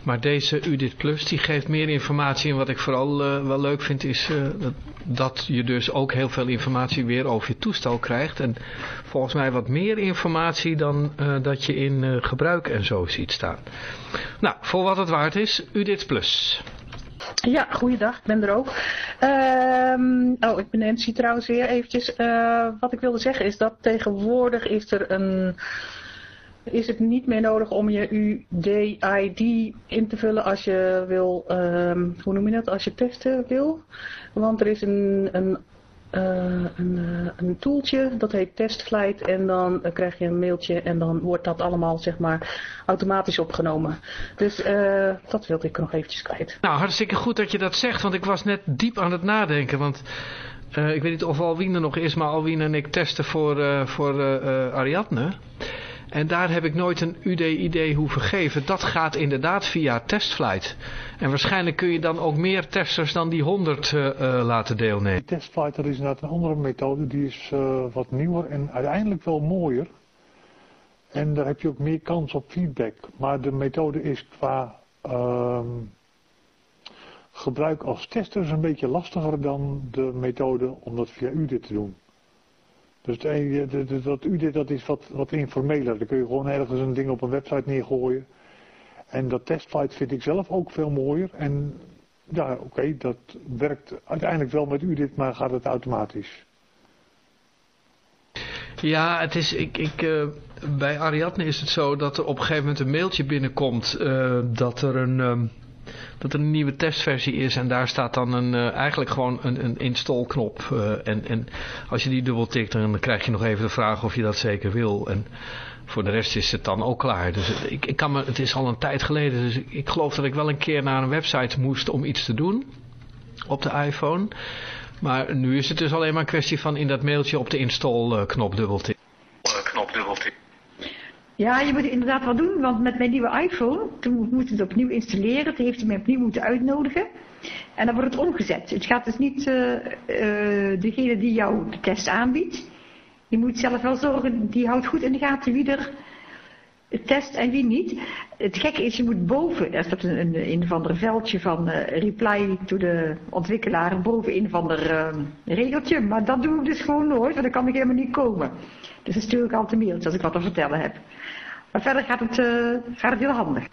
Maar deze UDIT Plus die geeft meer informatie. En wat ik vooral eh, wel leuk vind is eh, dat, je dus ook heel veel informatie weer over je toestel krijgt. En volgens mij wat meer informatie dan eh, dat je in gebruik en zo ziet staan. Nou, voor wat het waard is, UDIT Plus. Ja, goeiedag, ik ben er ook. Ehm, oh, ik ben Nancy trouwens weer eventjes. Wat ik wilde zeggen is dat tegenwoordig is er een... Is het niet meer nodig om je UDID in te vullen als je wil, ehm, hoe noem je dat, als je testen wil? Want er is een, een, eh, een, eh, een toeltje, dat heet TestFlight en dan krijg je een mailtje en dan wordt dat allemaal zeg maar automatisch opgenomen. Dus eh, dat wilde ik nog eventjes kwijt. Nou, hartstikke goed dat je dat zegt, want ik was net diep aan het nadenken. Want ik weet niet of Alwien nog is, maar Alwien en ik testen voor, voor Ariadne. En daar heb ik nooit een UDID hoeven geven. Dat gaat inderdaad via testflight. En waarschijnlijk kun je dan ook meer testers dan die 100 eh, eh, laten deelnemen. Testflight, dat is inderdaad een andere methode. Die is eh, wat nieuwer en uiteindelijk wel mooier. En daar heb je ook meer kans op feedback. Maar de methode is qua ehm, gebruik als testers een beetje lastiger dan de methode om dat via UDIT te doen. Dus het dat UDIT dat is wat, wat informeler. Dan kun je gewoon ergens een ding op een website neergooien. En dat testflight vind ik zelf ook veel mooier. En ja, oké, dat werkt uiteindelijk wel met UDIT, maar gaat het automatisch. Ja, het is, ik, ik, eh, bij Ariadne is het zo dat er op een gegeven moment een mailtje binnenkomt eh, dat, er een, ehm, dat er een nieuwe testversie is. En daar staat dan een, eh, eigenlijk gewoon een, een install knop. eh, en, en als je die dubbel tikt, dan krijg je nog even de vraag of je dat zeker wil. En voor de rest is het dan ook klaar. Dus ik, ik kan me, het is al een tijd geleden, dus ik, geloof dat ik wel een keer naar een website moest om iets te doen op de iPhone. Maar nu is het dus alleen maar een kwestie van in dat mailtje op de install knop dubbel. Ja, je moet inderdaad wat doen, want met mijn nieuwe iPhone, toen moet het opnieuw installeren, toen heeft hij mij opnieuw moeten uitnodigen. En dan wordt het omgezet. Het gaat dus niet eh, eh, degene die jou de test aanbiedt. Je moet zelf wel zorgen, die houdt goed in de gaten wie er test en wie niet. Het gekke is, je moet boven, daar staat een, een, een of ander veldje van eh, reply to de ontwikkelaar, boven een of ander eh, regeltje. Maar dat doe ik dus gewoon nooit, want dan kan ik helemaal niet komen. Dus dan stuur ik altijd mailtje als ik wat te vertellen heb. Maar verder gaat het, eh, gaat het heel handig.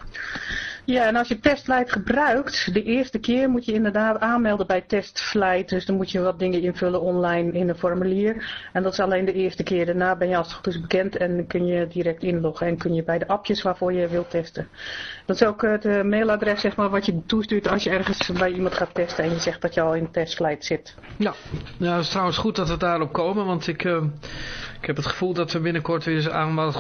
Ja, en als je TestFlight gebruikt, de eerste keer moet je inderdaad aanmelden bij TestFlight. Dus dan moet je wat dingen invullen online in een formulier. En dat is alleen de eerste keer. Daarna ben je als het goed is bekend en kun je direct inloggen. En kun je bij de appjes waarvoor je wilt testen. Dat is ook het eh, mailadres zeg maar, wat je toestuurt als je ergens bij iemand gaat testen. En je zegt dat je al in TestFlight zit. Ja, het is trouwens goed dat we daarop komen. Want ik, uh, ik heb het gevoel dat we binnenkort weer eens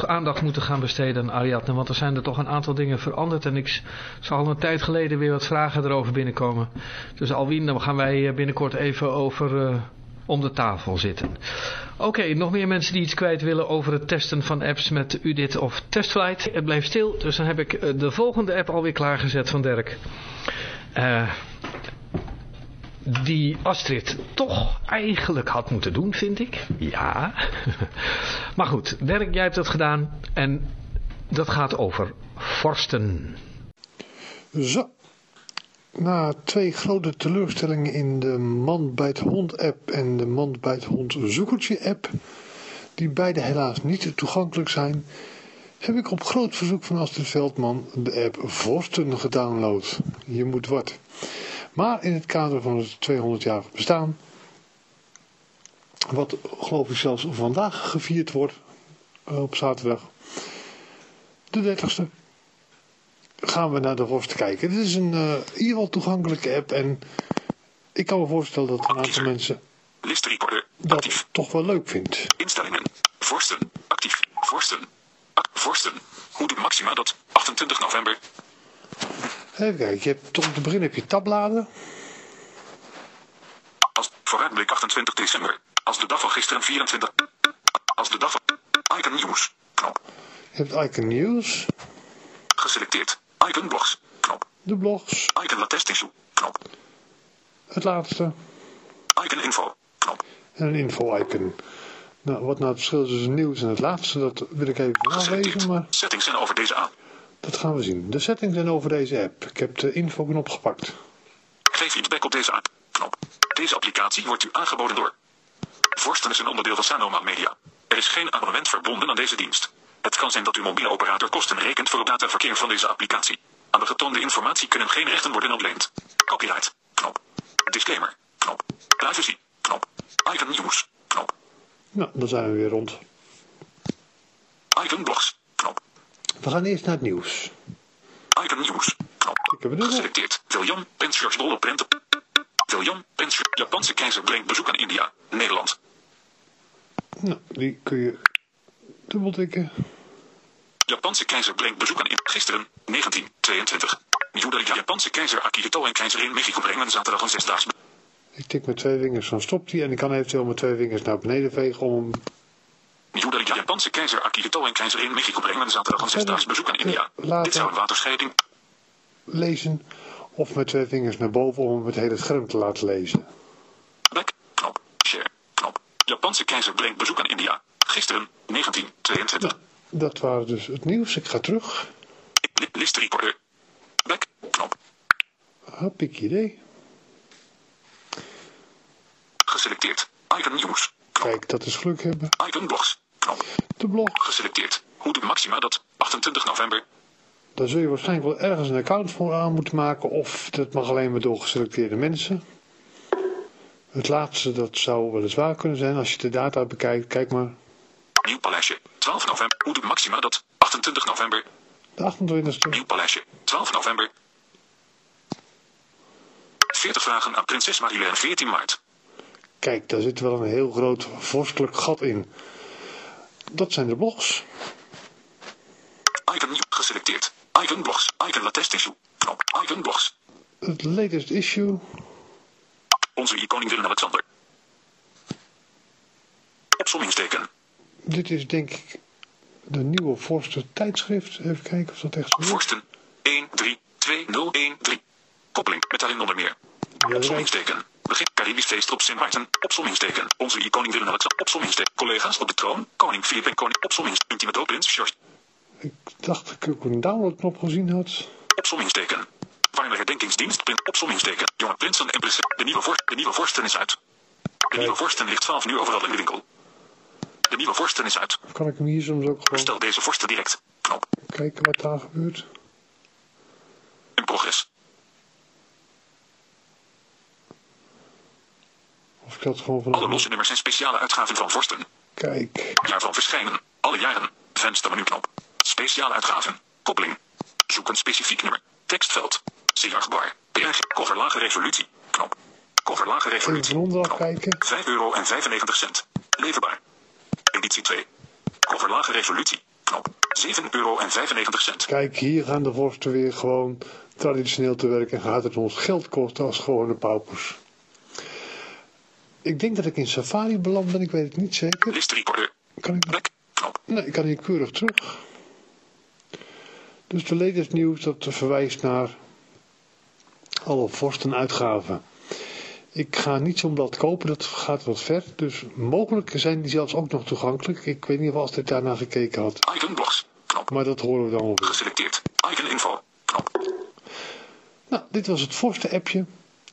aandacht moeten gaan besteden aan Ariadne. Want er zijn er toch een aantal dingen veranderd. En ik zal al een tijd geleden weer wat vragen erover binnenkomen. Dus Alwien, dan gaan wij eh, binnenkort even over uh, om de tafel zitten. Oké, nog meer mensen die iets kwijt willen over het testen van apps met UDIT of TestFlight. Het blijft stil, dus dan heb ik eh, de volgende app alweer klaargezet van Dirk. Die Astrid toch eigenlijk had moeten doen, vind ik. Ja. maar goed, Dirk, jij hebt het gedaan. En dat gaat over vorsten. Zo. Na twee grote teleurstellingen in de Man bij het Hond app en de Man bij het Hond zoekertje app, die beide helaas niet toegankelijk zijn, heb ik op groot verzoek van Astrid Veldman de app Vorsten gedownload. Je moet wat. Maar in het kader van het 200-jarig bestaan, wat geloof ik zelfs vandaag gevierd wordt eh, op zaterdag, de 30ste, gaan we naar de vorst kijken. Dit is een uh, in ieder geval toegankelijke app en ik kan me voorstellen dat een aantal mensen dat toch wel leuk vindt. Instellingen, vorsten, actief, vorsten, vorsten. Hoe doet Maxima dat? 28 november. Even kijken, je hebt tot op het begin heb je tabbladen. Als vooruitblik 28 december. Als de dag van gisteren 24. Als de dag van Icon News. Knop. Je hebt Icon News. Geselecteerd. Icon Blogs. Knop. De blogs. Icon Latest Issue. Knop. Het laatste. Icon Info. Knop. En een info-icon. Nou, wat nou het verschil tussen nieuws en het laatste, dat wil ik even nalezen, maar... Settings zijn over deze aan. Dat gaan we zien. De settings zijn over deze app. Ik heb de info-knop gepakt. Geef feedback op deze app. Knop. Deze applicatie wordt u aangeboden door... Vorsten is een onderdeel van Sanoma Media. Er is geen abonnement verbonden aan deze dienst. Het kan zijn dat uw mobiele operator kosten rekent voor het dataverkeer van deze applicatie. Aan de getoonde informatie kunnen geen rechten worden ontleend. Copyright. Knop. Disclaimer. Knop. Privacy. Knop. Icon News. Knop. Nou, dan zijn we weer rond. Icon Blogs. Knop. We gaan eerst naar het nieuws. Icon News. Knop. Geselecteerd. William Pensers Dolle Prenten. William Pensers. Japanse keizer brengt bezoek aan India. Nederland. Nou, die kun je dubbeltikken. Japanse keizer brengt bezoek aan India. Gisteren, 1922. Nieuw Japanse keizer Akihito en keizerin Mexico brengen zaterdag een zesdaags ik tik met twee vingers, dan stopt hij en ik kan eventueel met twee vingers naar beneden vegen om Japanse keizer Akihito en keizerin Mexico brengen zaterdag een zesdaags bezoek aan India. Dit zou een waterscheiding lezen of met twee vingers naar boven om het hele scherm te laten lezen. Back, knop, share, knop. Japanse keizer brengt bezoek aan India. Gisteren, 1922. Nou, dat waren dus het nieuws. Ik ga terug. List recorder. Back, knop. Hoppik idee. Geselecteerd. Icon News. Kijk, dat is geluk hebben. Icon Blogs. Knop. De blog. Geselecteerd. Hoe doet Maxima dat? 28 november. Daar zul je waarschijnlijk wel ergens een account voor aan moeten maken. Of dat mag alleen maar door geselecteerde mensen. Het laatste, dat zou weliswaar kunnen zijn als je de data bekijkt. Kijk maar. Nieuw Paleisje. 12 november. Hoe doet Maxima dat? 28 november. De 28e. Nieuw Paleisje. 12 november. 40 vragen aan prinses Marilène 14 maart. Kijk, daar zit wel een heel groot vorstelijk gat in. Dat zijn de blogs. Icon nieuw geselecteerd. Icon blogs. Icon latest issue. Knop. Icon blogs. Het latest issue. Onze iconing Willem-Alexander. Opsommingsteken. Dit is denk ik de nieuwe Vorsten tijdschrift. Even kijken of dat echt zo is. Vorsten 132013. Koppeling met daarin onder meer. Ja, Opsommingsteken. Begin Caribisch feest op Sint Maarten. Opsommingsteken. Onze iconing Willem-Alexander. Opsommingsteken. Collega's op de troon. Koning Filip en koning. Opsommings. Intimato Prins George. Ik dacht dat ik ook een downloadknop gezien had. Opsommingsteken. Warme herdenkingsdienst. Print. Opsommingsteken. Jonge prinsen en prinsen. De nieuwe, vorst, de nieuwe vorsten is uit. De nieuwe vorsten ligt 12 nu overal in de winkel. De nieuwe vorsten is uit. Of kan ik hem hier soms ook gewoon Bestel deze vorsten direct. Knop. kijken wat daar gebeurt? In progress. Of ik dat gewoon Alle vanaf... losse nummers zijn speciale uitgaven van Vorsten. Kijk. Jaar van verschijnen. Alle jaren. Venstermenuknop. Speciale uitgaven. Koppeling. Zoek een specifiek nummer. Tekstveld. Siargbar. PNG. Cover lage resolutie. Knop. Cover lage Even resolutie. van Knop. kijken. 5 euro en 95 cent. Leverbaar. Editie 2. Cover lage resolutie. Knop. 7 euro en 95 cent. Kijk, hier gaan de vorsten weer gewoon traditioneel te werk en gaat het ons geld kosten als gewone paupers. Ik denk dat ik in Safari beland ben, ik weet het niet zeker. List recorder. Kan ik... Knop. Nee, ik kan hier keurig terug. Dus de latest nieuws dat verwijst naar alle vorstenuitgaven. Ik ga niet zo'n blad kopen, dat gaat wat ver. Dus mogelijk zijn die zelfs ook nog toegankelijk. Ik weet niet of als ik daarna gekeken had. Icon blocks. Knop. Maar dat horen we dan wel weer. Geselecteerd. Icon info. Knop. Nou, dit was het vorste appje.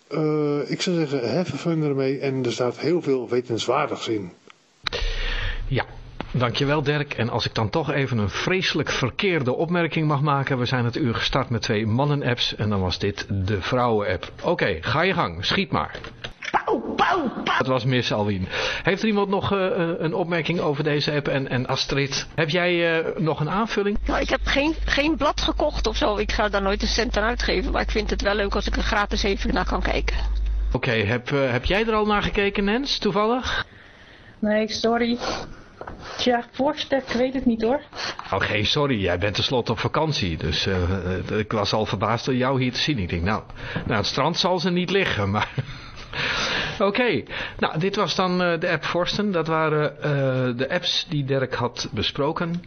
Eh, ik zou zeggen, have fun ermee. En er staat heel veel wetenswaardigs in. Ja, dankjewel Dirk. En als ik dan toch even een vreselijk verkeerde opmerking mag maken. We zijn het uur gestart met twee mannen-apps en dan was dit de vrouwen-app. Oké, ga je gang. Schiet maar. Pauw, pauw, pauw. Dat was Miss Alwien. Heeft er iemand nog eh, eh, een opmerking over deze app? En, en Astrid, heb jij eh, nog een aanvulling? Nou, ik heb geen, geen blad gekocht of zo. Ik ga daar nooit een cent aan uitgeven. Maar ik vind het wel leuk als ik er gratis even naar kan kijken. Oké, heb, heb jij er al naar gekeken, Nens, toevallig? Nee, sorry. Tja, voorstek, ik weet het niet hoor. Oké, sorry, jij bent tenslotte op vakantie. Dus eh, eh, ik was al verbaasd door jou hier te zien. Ik denk, nou, nou het strand zal ze niet liggen, maar... Oké, nou dit was dan eh, de app Forsten. Dat waren de apps die Dirk had besproken.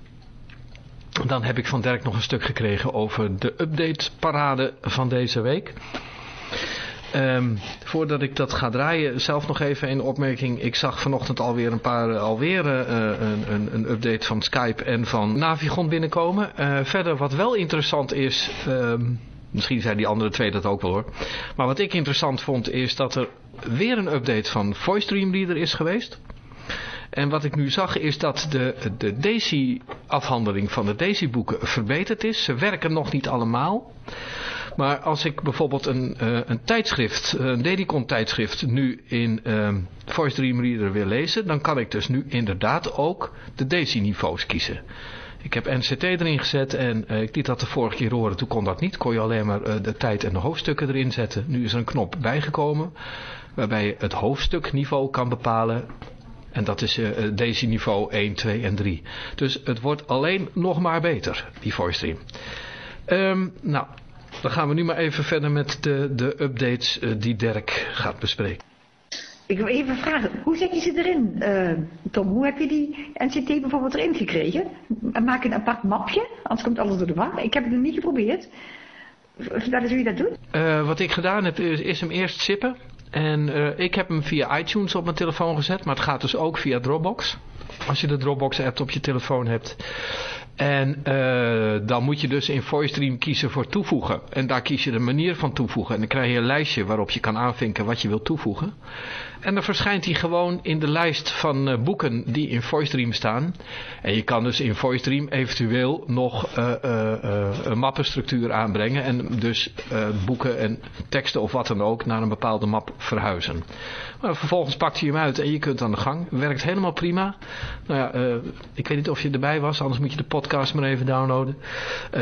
Dan heb ik van Dirk nog een stuk gekregen over de update parade van deze week. Ehm, voordat ik dat ga draaien, zelf nog even een opmerking. Ik zag vanochtend alweer een paar, eh, alweer eh, een, een, update van Skype en van Navigon binnenkomen. Verder wat wel interessant is, ehm, misschien zijn die andere twee dat ook wel hoor. Maar wat ik interessant vond is dat er weer een update van Voice Dream Reader is geweest. En wat ik nu zag is dat de, de Daisy-afhandeling van de Daisy-boeken verbeterd is. Ze werken nog niet allemaal. Maar als ik bijvoorbeeld een, uh, een tijdschrift, een Dedicon tijdschrift nu in uh, Voice Dream Reader wil lezen, dan kan ik dus nu inderdaad ook de Daisy niveaus kiezen. Ik heb NCT erin gezet en uh, ik liet dat de vorige keer horen, toen kon dat niet. Kon je alleen maar de tijd en de hoofdstukken erin zetten. Nu is er een knop bijgekomen waarbij je het hoofdstukniveau kan bepalen. En dat is uh, Daisy niveau 1, 2 en 3. Dus het wordt alleen nog maar beter, die Voice Dream. Um, nou, dan gaan we nu maar even verder met de, de updates uh, die Dirk gaat bespreken. Ik wil even vragen, hoe zet je ze erin, uh, Tom? Hoe heb je die NCT bijvoorbeeld erin gekregen? Maak een apart mapje, anders komt alles door de war. Ik heb het nog niet geprobeerd. Vertel eens hoe je dat doet. Uh, wat ik gedaan heb, is, is hem eerst zippen. En uh, ik heb hem via iTunes op mijn telefoon gezet, maar het gaat dus ook via Dropbox. Als je de Dropbox app op je telefoon hebt. En uh, dan moet je dus in VoiceStream kiezen voor toevoegen. En daar kies je de manier van toevoegen. En dan krijg je een lijstje waarop je kan aanvinken wat je wilt toevoegen. En dan verschijnt hij gewoon in de lijst van uh, boeken die in VoiceStream staan. En je kan dus in VoiceStream eventueel nog uh, een mappenstructuur aanbrengen. En dus boeken en teksten of wat dan ook naar een bepaalde map verhuizen. Maar vervolgens pakt hij hem uit en je kunt aan de gang. Werkt helemaal prima. Nou ja, ik weet niet of je erbij was, anders moet je de podcast maar even downloaden.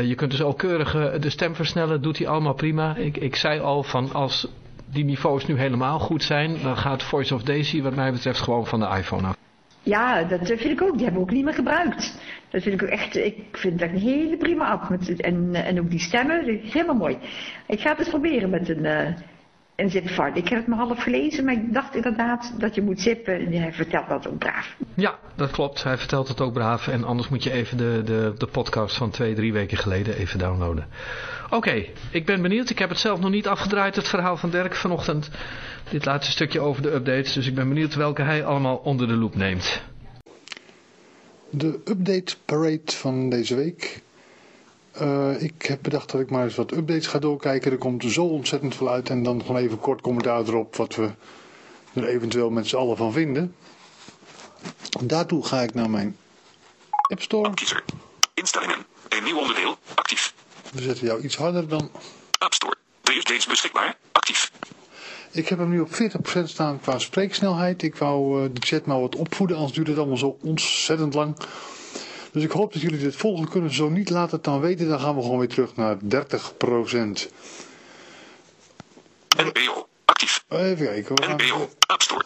Je kunt dus ook keurig de stem versnellen, doet hij allemaal prima. Ik, ik zei al van als die niveaus nu helemaal goed zijn, dan gaat Voice of Daisy wat mij betreft gewoon van de iPhone af. Ja, dat vind ik ook. Die hebben we ook niet meer gebruikt. Dat vind ik ook echt, ik vind dat een hele prima app. En, en ook die stemmen, helemaal mooi. Ik ga het eens proberen met een, een zipfile. Ik heb het maar half gelezen, maar ik dacht inderdaad dat je moet zippen. En hij vertelt dat ook braaf. Ja, dat klopt. Hij vertelt het ook braaf. En anders moet je even de, de, de podcast van twee, drie weken geleden even downloaden. Oké, okay, ik ben benieuwd. Ik heb het zelf nog niet afgedraaid, het verhaal van Dirk vanochtend. Dit laatste stukje over de updates. Dus ik ben benieuwd welke hij allemaal onder de loep neemt. De update parade van deze week. Uh, ik heb bedacht dat ik maar eens wat updates ga doorkijken. Er komt zo ontzettend veel uit. En dan gewoon even kort commentaar erop wat we er eventueel met z'n allen van vinden. En daartoe ga ik naar mijn App Store. Kiezer. Instellingen. Een nieuw onderdeel. Actief. We zetten jou iets harder dan... Apps. Deze beschikbaar. Actief. Ik heb hem nu op 40% staan qua spreeksnelheid. Ik wou eh, de chat maar wat opvoeden, anders duurt het allemaal zo ontzettend lang. Dus ik hoop dat jullie dit volgen kunnen. Zo niet, laat het dan weten. Dan gaan we gewoon weer terug naar 30%. NPO. Actief. Even kijken. We gaan... NPO. App Store.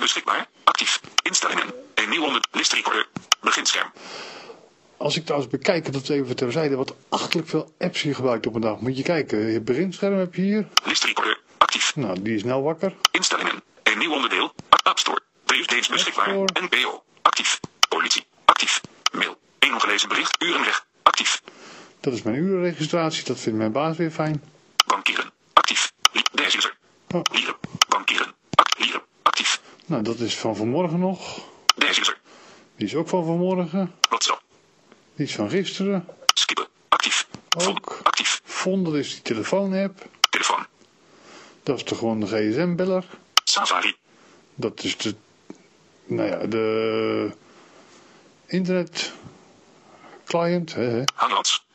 Beschikbaar. Actief. Instellingen. Een nieuw onder. List recorder. Beginscherm. Als ik trouwens bekijk, dat even terzijde, wat achterlijk veel apps hier gebruikt op een dag. Moet je kijken. Je beginscherm heb je hier. List recorder. Actief. Nou, die is snel wakker. Instellingen. Een nieuw onderdeel. App Store. Beschikbaar. NPO. Actief. Politie. Actief. Mail. Ongelezen bericht. Uren weg. Actief. Dat is mijn urenregistratie. Dat vindt mijn baas weer fijn. Bankieren. Actief. Deze is er. Oh. Lieren. Bankieren. Act. Lieren. Actief. Nou, dat is van vanmorgen nog. Deze is er. Die is ook van vanmorgen. WhatsApp. Die is van gisteren. Skippen. Actief. Ook. Actief. Vond, dat is die telefoonapp. Telefoon. Dat is de gewoon de gsm-beller. Safari. Dat is de, nou ja, de internet client. Hè.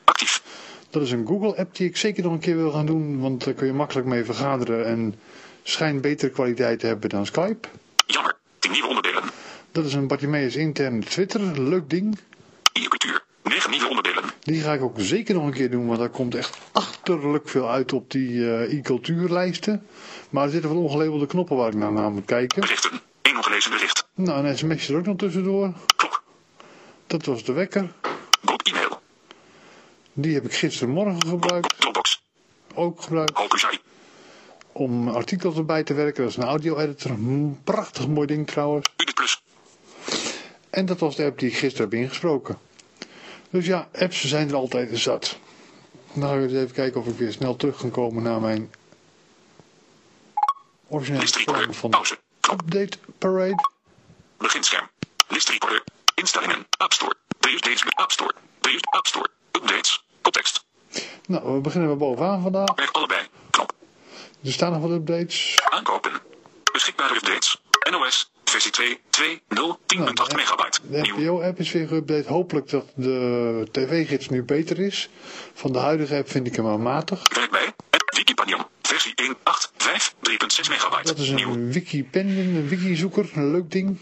Actief. Dat is een Google-app die ik zeker nog een keer wil gaan doen, want daar kun je makkelijk mee vergaderen en schijnt betere kwaliteit te hebben dan Skype. Jammer. 10 nieuwe onderdelen. Dat is een Bartimeus interne Twitter, leuk ding. E-cultuur. 9 nieuwe onderdelen. Die ga ik ook zeker nog een keer doen, want daar komt echt achterlijk veel uit op die eh e-cultuurlijsten. Maar er zitten wel ongelabelde knoppen waar ik naar, naar moet kijken. Berichten. Een ongelezen bericht. Nou, een sms er ook nog tussendoor. Dat was de wekker. E-mail. Die heb ik gistermorgen gebruikt. Dropbox. Ook gebruikt Hokusai. om artikels erbij te werken. Dat is een audio-editor. Prachtig mooi ding trouwens. Udit Plus. En dat was de app die ik gisteren heb ingesproken. Dus ja, apps zijn er altijd zat. Dan ga ik eens even kijken of ik weer snel terug kan komen naar mijn originele vorm van de Pauze. Update parade. Beginscherm. List recorder. Instellingen. App Store. Deze App Store. Deze App Store. Updates. Koptekst. Nou, we beginnen maar bovenaan vandaag. Werk allebei. Knop. Er staan nog wat updates. Aankopen. Beschikbare updates. NOS. Versie 2. 2. 0. 10.8 megabyte. De Nieuw. NPO-app is weer geüpdate. Hopelijk dat de tv-gids nu beter is. Van de huidige app vind ik hem maar matig. Werk bij. Wikipanion. Versie 1. 8. 5. 3.6 megabyte. Dat is Nieuw. een Wikipendium, een wiki-zoeker, een leuk ding.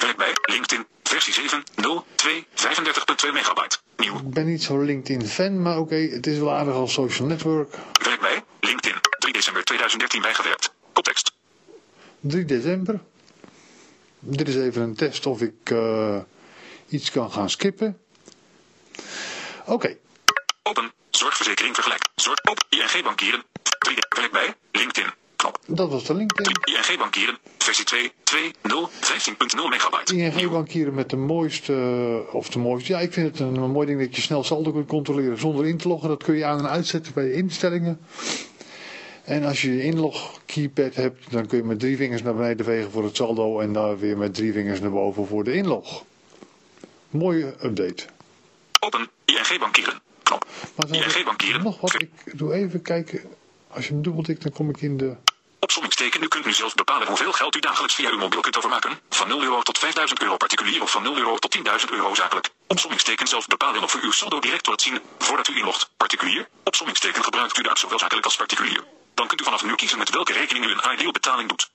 Werk bij. LinkedIn. Versie 7. 0. 2. 35.2 megabyte. Nieuw. Ik ben niet zo LinkedIn-fan, maar oké, het is wel aardig als social network. Werk bij. LinkedIn. 3 december 2013 bijgewerkt. Koptekst. 3 december. Dit is even een test of ik eh, iets kan gaan skippen. Oké, Open. Zorgverzekering vergelijk. Zorg op. ING bankieren. 3. Werk bij. LinkedIn. Knop. dat was de LinkedIn. 3. ING bankieren. Versie 2. 2. 0. 15.0 megabyte. ING bankieren met de mooiste, of de mooiste, ja ik vind het een, een mooi ding dat je snel saldo kunt controleren zonder in te loggen. Dat kun je aan en uitzetten bij je instellingen. En als je je inlog keypad hebt, dan kun je met drie vingers naar beneden vegen voor het saldo en daar weer met drie vingers naar boven voor de inlog. Mooie update. Open. ING bankieren. Knop. Maar ING bankieren. nog wat, ik doe even kijken. Als je hem dubbeltikt, dan kom ik in de... Opsommingsteken. U kunt nu zelf bepalen hoeveel geld u dagelijks via uw mobiel kunt overmaken. Van 0 euro tot 5000 euro particulier of van 0 euro tot 10.000 euro zakelijk. Opsommingsteken zelf bepalen of u uw saldo direct laat zien voordat u inlogt. Particulier. Opsommingsteken gebruikt u app zowel zakelijk als particulier. Dan kunt u vanaf nu kiezen met welke rekening u een ideal betaling doet.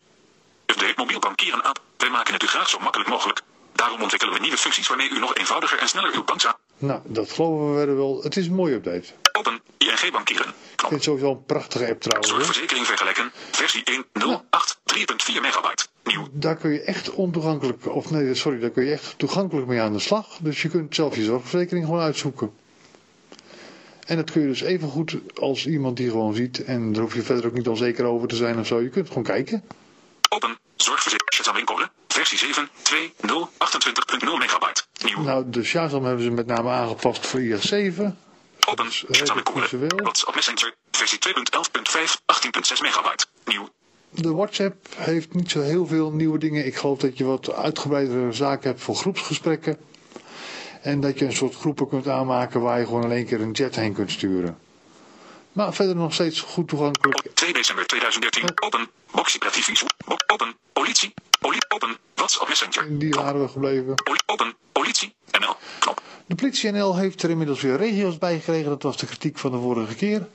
Update mobiel bankieren app. Wij maken het u graag zo makkelijk mogelijk. Daarom ontwikkelen we nieuwe functies waarmee u nog eenvoudiger en sneller uw bankzaak. Nou, dat geloven we wel. Het is een mooie update. Open. ING bankieren. Knop. vind sowieso een prachtige app trouwens. Zorgverzekering vergelijken. Versie 1. 0. 8. 3.4 megabyte. Nieuw. Daar kun je echt ontoegankelijk, of nee, sorry, daar kun je echt toegankelijk mee aan de slag. Dus je kunt zelf je zorgverzekering gewoon uitzoeken. En dat kun je dus even goed als iemand die gewoon ziet. En daar hoef je verder ook niet onzeker over te zijn of zo. Je kunt gewoon kijken. Open. Zorgverzekering. Shazam inkomen. Versie 7. 2. 0. 28.0 megabyte. Nieuw. Nou, de Shazam hebben ze met name aangepast voor iOS 7. Open. visueel. WhatsApp Messenger. Versie 2.11.5. 18.6 megabyte. Nieuw. De WhatsApp heeft niet zo heel veel nieuwe dingen. Ik geloof dat je wat uitgebreidere zaken hebt voor groepsgesprekken. En dat je een soort groepen kunt aanmaken waar je gewoon in één keer een chat heen kunt sturen. Maar verder nog steeds goed toegankelijk. Op 2 december 2013. Open. Box operatief Bo- Open. Politie. Poli open. WhatsApp Messenger. In die waren we gebleven. Open. Politie. NL. Knop. De politie NL heeft er inmiddels weer regio's bij gekregen. Dat was de kritiek van de vorige keer.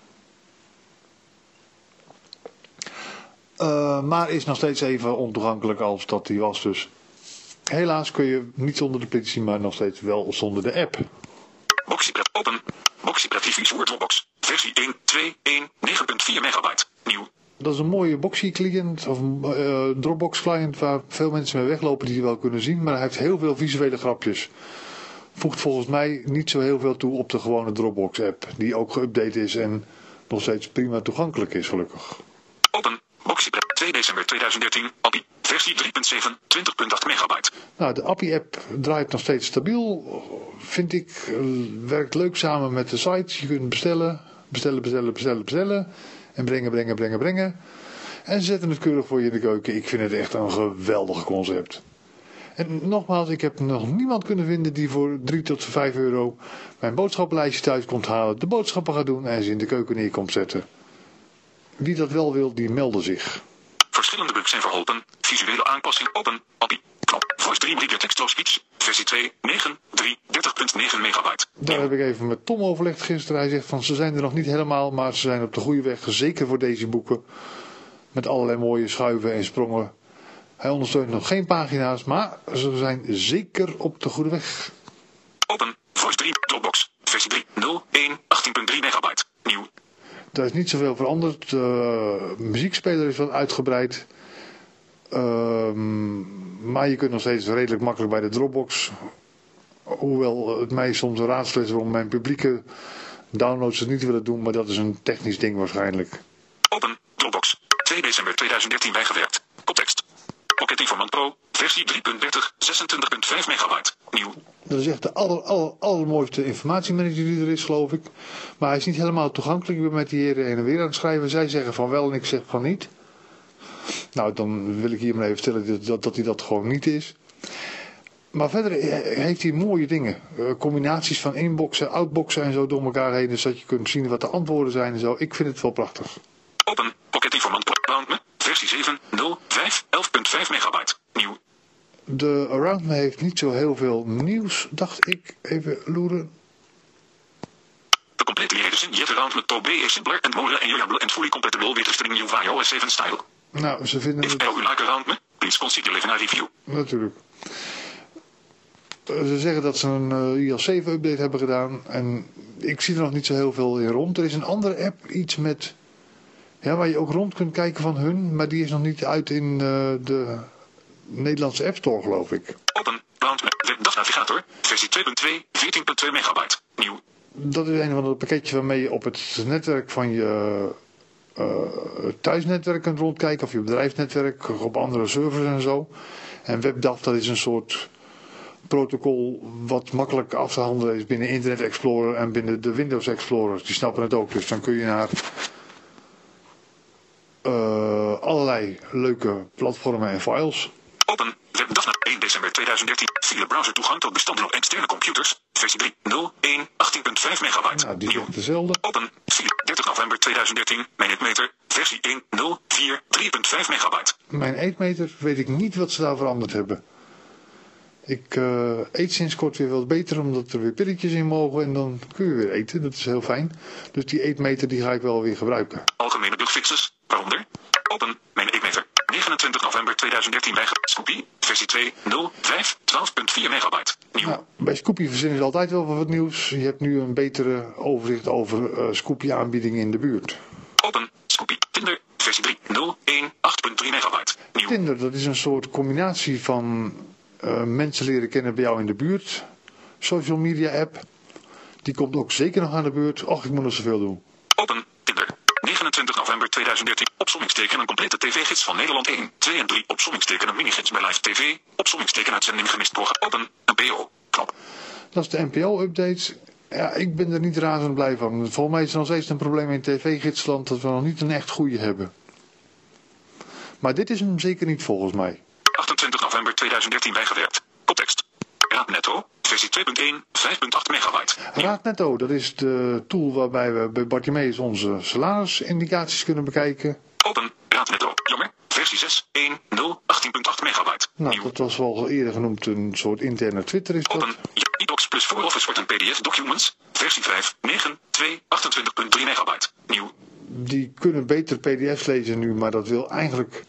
Eh, maar is nog steeds even ontoegankelijk als dat die was. Dus helaas kun je niet zonder de petitie, maar nog steeds wel zonder de app. Boxypret open. Boxypret Visual Dropbox. Versie 1.2.1 9.4 megabyte. Nieuw. Dat is een mooie Boxy client of eh, Dropbox client waar veel mensen mee weglopen die je wel kunnen zien. Maar hij heeft heel veel visuele grapjes. Voegt volgens mij niet zo heel veel toe op de gewone Dropbox app. Die ook geüpdate is en nog steeds prima toegankelijk is gelukkig. Open. Boxypret 2 december 2013. API. Versie 3.7. 20.8 megabyte. Nou, de Appie-app draait nog steeds stabiel, vind ik. Eh, Werkt leuk samen met de site. Je kunt bestellen, bestellen, bestellen, bestellen, bestellen. En brengen, brengen, brengen, brengen. En ze zetten het keurig voor je in de keuken. Ik vind het echt een geweldig concept. En nogmaals, ik heb nog niemand kunnen vinden die voor 3 tot 5 euro mijn boodschappenlijstje thuis komt halen, de boodschappen gaat doen en ze in de keuken neer komt zetten. Wie dat wel wil, die melde zich. Verschillende bugs zijn verholpen. Visuele aanpassing open. API. Knop. Voice 3 Reader Text to Speech. Versie 2. 9. 3. 30.9 megabyte. Daar heb ik even met Tom overlegd gisteren. Hij zegt van ze zijn er nog niet helemaal, maar ze zijn op de goede weg. Zeker voor deze boeken. Met allerlei mooie schuiven en sprongen. Hij ondersteunt nog geen pagina's, maar ze zijn zeker op de goede weg. Open. Voice 3 Dropbox. Versie 3. 0. 1. 18.3 megabyte. Nieuw. Daar is niet zoveel veranderd. De muziekspeler is wat uitgebreid. Ehm, maar je kunt nog steeds redelijk makkelijk bij de Dropbox. Hoewel het mij soms een raadsel is waarom mijn publieke downloads het niet willen doen. Maar dat is een technisch ding waarschijnlijk. Open. Dropbox. 2 december 2013 bijgewerkt. Pocket Informant Pro. Versie 3.30. 26.5 megabyte. Nieuw. Dat is echt de aller, aller, allermooiste informatiemanager die er is, geloof ik. Maar hij is niet helemaal toegankelijk. Ik ben met die heren heen en weer aan het schrijven. Zij zeggen van wel en ik zeg van niet. Nou, dan wil ik hier maar even vertellen dat, dat, dat hij dat gewoon niet is. Maar verder heeft hij mooie dingen. Eh, combinaties van inboxen, outboxen en zo door elkaar heen. Dus dat je kunt zien wat de antwoorden zijn en zo. Ik vind het wel prachtig. Open. Pocket Informant Pro. Me. Versie 7. 0. 5. 11.5 megabyte. Nieuw. De Around Me heeft niet zo heel veel nieuws, dacht ik. Even loeren. The complete edition yet around with Tobe is simpler and more enjoyable and fully compatible with the string new iOS 7 style. Nou, ze vinden If you like around me, please consider leaving a review. natuurlijk. Eh, Ze zeggen dat ze een eh, iOS 7 update hebben gedaan. En ik zie er nog niet zo heel veel in rond. Er is een andere app, iets met... Ja, waar je ook rond kunt kijken van hun. Maar die is nog niet uit in eh, de Nederlandse App Store, geloof ik. Open. Round me. Webdagnavigator. Versie 2.2. 14.2 megabyte. Nieuw. Dat is een van de pakketjes waarmee je op het netwerk van je eh, thuisnetwerk kunt rondkijken. Of je bedrijfsnetwerk, of op andere servers en zo. En WebDAV, dat is een soort protocol wat makkelijk af te handelen is binnen Internet Explorer en binnen de Windows Explorer. Die snappen het ook. Dus dan kun je naar eh, allerlei leuke platformen en files. Open. Webdagna 1 december 2013. Via browser toegang tot bestanden op externe computers. Versie 3. 0. 1. 18.5 megabyte. Nou, die Nieuw. dezelfde. Open. Via 30 november 2013. Mijn meter. Versie 1. 0. 4. 3.5 megabyte. Mijn eetmeter weet ik niet wat ze daar veranderd hebben. Ik eh, eet sinds kort weer wat beter omdat er weer pilletjes in mogen en dan kun je weer eten. Dat is heel fijn. Dus die eetmeter die ga ik wel weer gebruiken. Algemene bugfixes. Waaronder. Open. Mijn eetmeter. 29 november 2013 bij Scoopy. Versie 2. 0. 5. 12.4 megabyte. Nieuw. Nou, bij Scoopy verzinnen ze altijd wel wat nieuws. Je hebt nu een betere overzicht over eh Scoopy aanbiedingen in de buurt. Open. Scoopy. Tinder. Versie 3. 0. 1. 8.3 megabyte. Nieuw. Tinder, dat is een soort combinatie van eh, mensen leren kennen bij jou in de buurt. Social media app. Die komt ook zeker nog aan de beurt. Och, ik moet nog zoveel doen. Open. Tinder. 29 november 2013. Opsommingsteken een complete tv-gids van Nederland 1, 2 en 3. Opsommingsteken een minigids bij live tv. Opsommingsteken uitzending gemist programma. Open. Een PO. Knop. Dat is de NPO-update. Ja, ik ben er niet razend blij van. Volgens mij is er nog steeds een probleem in tv-gidsland dat we nog niet een echt goede hebben. Maar dit is hem zeker niet volgens mij. 28 november 2013 bijgewerkt. Koptekst. Raad Netto. Versie 2.1. 5.8 megabyte. Raad Netto, dat is de tool waarbij we bij Bartimeus onze salarisindicaties kunnen bekijken. Open. Raad Netto. Jammer. Versie 6. 1. 0. 18.8 megabyte. Nou, dat was wel al eerder genoemd een soort interne Twitter is dat. Open. e-docs plus voor Office wordt een PDF documents. Versie 5. 9. 2. 28.3 megabyte. Nieuw. Die kunnen beter pdf's lezen nu, maar dat wil eigenlijk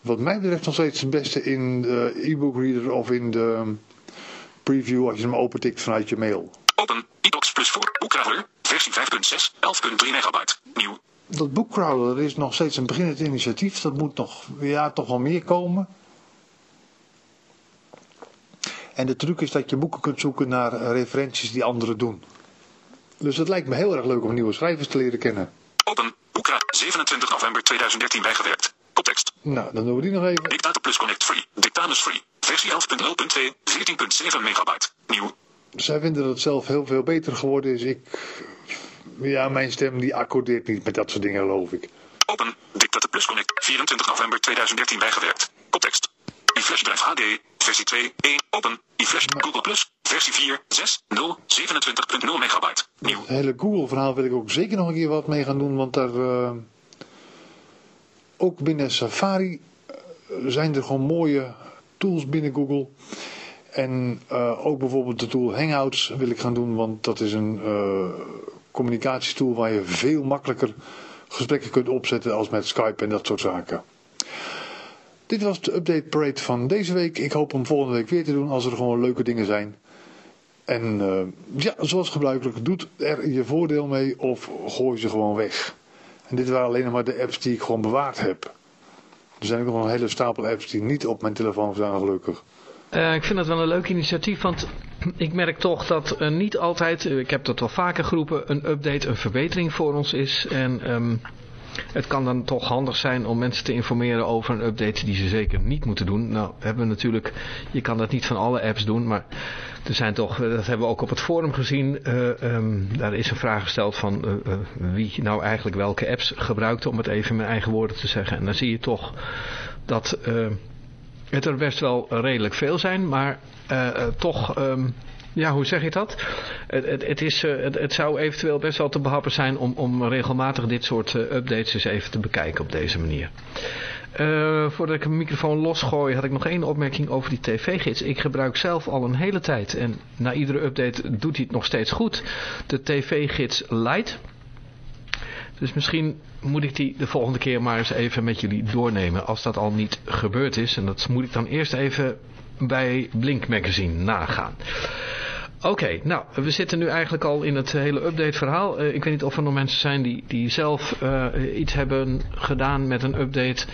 wat mij betreft nog steeds het beste in de e-book reader of in de preview als je hem opentikt vanuit je mail. Open. e-box plus voor. Boekcrawler. Versie 5.6. 11.3 megabyte. Nieuw. Dat boekcrawler is nog steeds een beginnend initiatief. Dat moet nog, ja, toch wel meer komen. En de truc is dat je boeken kunt zoeken naar referenties die anderen doen. Dus het lijkt me heel erg leuk om nieuwe schrijvers te leren kennen. Open. Boekra. 27 november 2013 bijgewerkt. Context. Nou, dan doen we die nog even. Dictator plus Connect Free. Dictanus Free. Versie 11.0.2. 14.7 megabyte. Nieuw. Zij vinden dat het zelf heel veel beter geworden is. Ik, ja, mijn stem die accordeert niet met dat soort dingen, geloof ik. Open. Dictator plus Connect. 24 november 2013 bijgewerkt. Context. iFlash Drive HD. Versie 2. 1. Open. iFlash Google Plus. Versie 4. 6. 0. 27.0 megabyte. Nieuw. Het hele Google verhaal wil ik ook zeker nog een keer wat mee gaan doen. Want daar, eh, ook binnen Safari eh, zijn er gewoon mooie tools binnen Google. En uh, ook bijvoorbeeld de tool Hangouts wil ik gaan doen. Want dat is een uh, communicatietool waar je veel makkelijker gesprekken kunt opzetten als met Skype en dat soort zaken. Dit was de update parade van deze week. Ik hoop hem volgende week weer te doen als er gewoon leuke dingen zijn. En ja, zoals gebruikelijk, doet er je voordeel mee of gooi ze gewoon weg. En dit waren alleen nog maar de apps die ik gewoon bewaard heb. Er zijn ook nog een hele stapel apps die niet op mijn telefoon staan, gelukkig. Uh, ik vind dat wel een leuk initiatief, want ik merk toch dat niet altijd, uh, ik heb dat wel vaker geroepen, een update een verbetering voor ons is. En um, het kan dan toch handig zijn om mensen te informeren over een update die ze zeker niet moeten doen. Nou hebben we natuurlijk, je kan dat niet van alle apps doen, maar er zijn toch, dat hebben we ook op het forum gezien, um, daar is een vraag gesteld van wie nou eigenlijk welke apps gebruikt, om het even in mijn eigen woorden te zeggen. En dan zie je toch dat het er best wel redelijk veel zijn, maar toch, um, ja, hoe zeg je dat? Het, het, is, het, zou eventueel best wel te behappen zijn om, om regelmatig dit soort updates eens even te bekijken op deze manier. Voordat ik mijn microfoon losgooi had ik nog één opmerking over die tv-gids. Ik gebruik zelf al een hele tijd en na iedere update doet hij het nog steeds goed. De tv-gids Lite. Dus misschien moet ik die de volgende keer maar eens even met jullie doornemen. Als dat al niet gebeurd is. En dat moet ik dan eerst even bij Blink Magazine nagaan. Oké, nou, we zitten nu eigenlijk al in het hele update verhaal. Uh, ik weet niet of er nog mensen zijn die, die zelf uh, iets hebben gedaan met een update...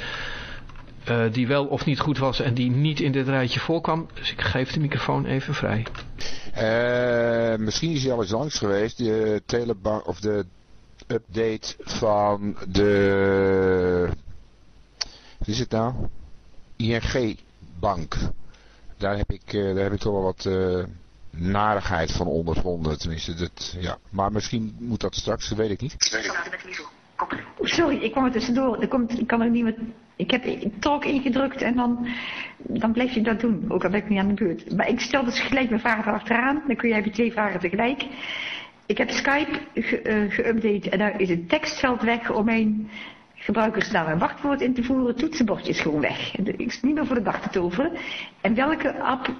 Uh, die wel of niet goed was en die niet in dit rijtje voorkwam. Dus ik geef de microfoon even vrij. misschien is hij al eens langs geweest. De telebank of de update van de, wat is het nou? ING Bank. Daar heb ik, daar heb ik toch wel wat narigheid van ondervonden. Tenminste, dat, ja. Maar misschien moet dat straks, dat weet ik niet. Sorry, ik kwam er tussendoor. Er komt, ik kan er niet met, ik heb talk ingedrukt en dan, dan blijf je dat doen. Ook al ben ik niet aan de beurt. Maar ik stel dus gelijk mijn vragen erachteraan. Dan kun je even twee vragen tegelijk. Ik heb Skype geüpdate ge en daar is het tekstveld weg om mijn gebruikersnaam en wachtwoord in te voeren. Toetsenbordje is gewoon weg. Het is niet meer voor de dag te toveren. En welke app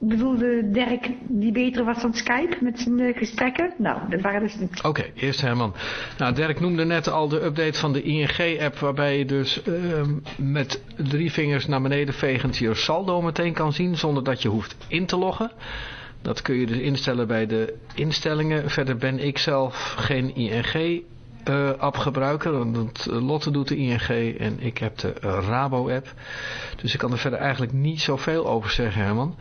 bedoelde Dirk die beter was dan Skype met zijn uh, gesprekken? Nou, dat waren dus... Oké, okay, eerst Herman. Nou, Dirk noemde net al de update van de ING-app... waarbij je dus uh, met drie vingers naar beneden vegend je saldo meteen kan zien... zonder dat je hoeft in te loggen. Dat kun je dus instellen bij de instellingen. Verder ben ik zelf geen ING uh, app gebruiker. Want Lotte doet de ING en ik heb de Rabo app. Dus ik kan er verder eigenlijk niet zoveel over zeggen Herman.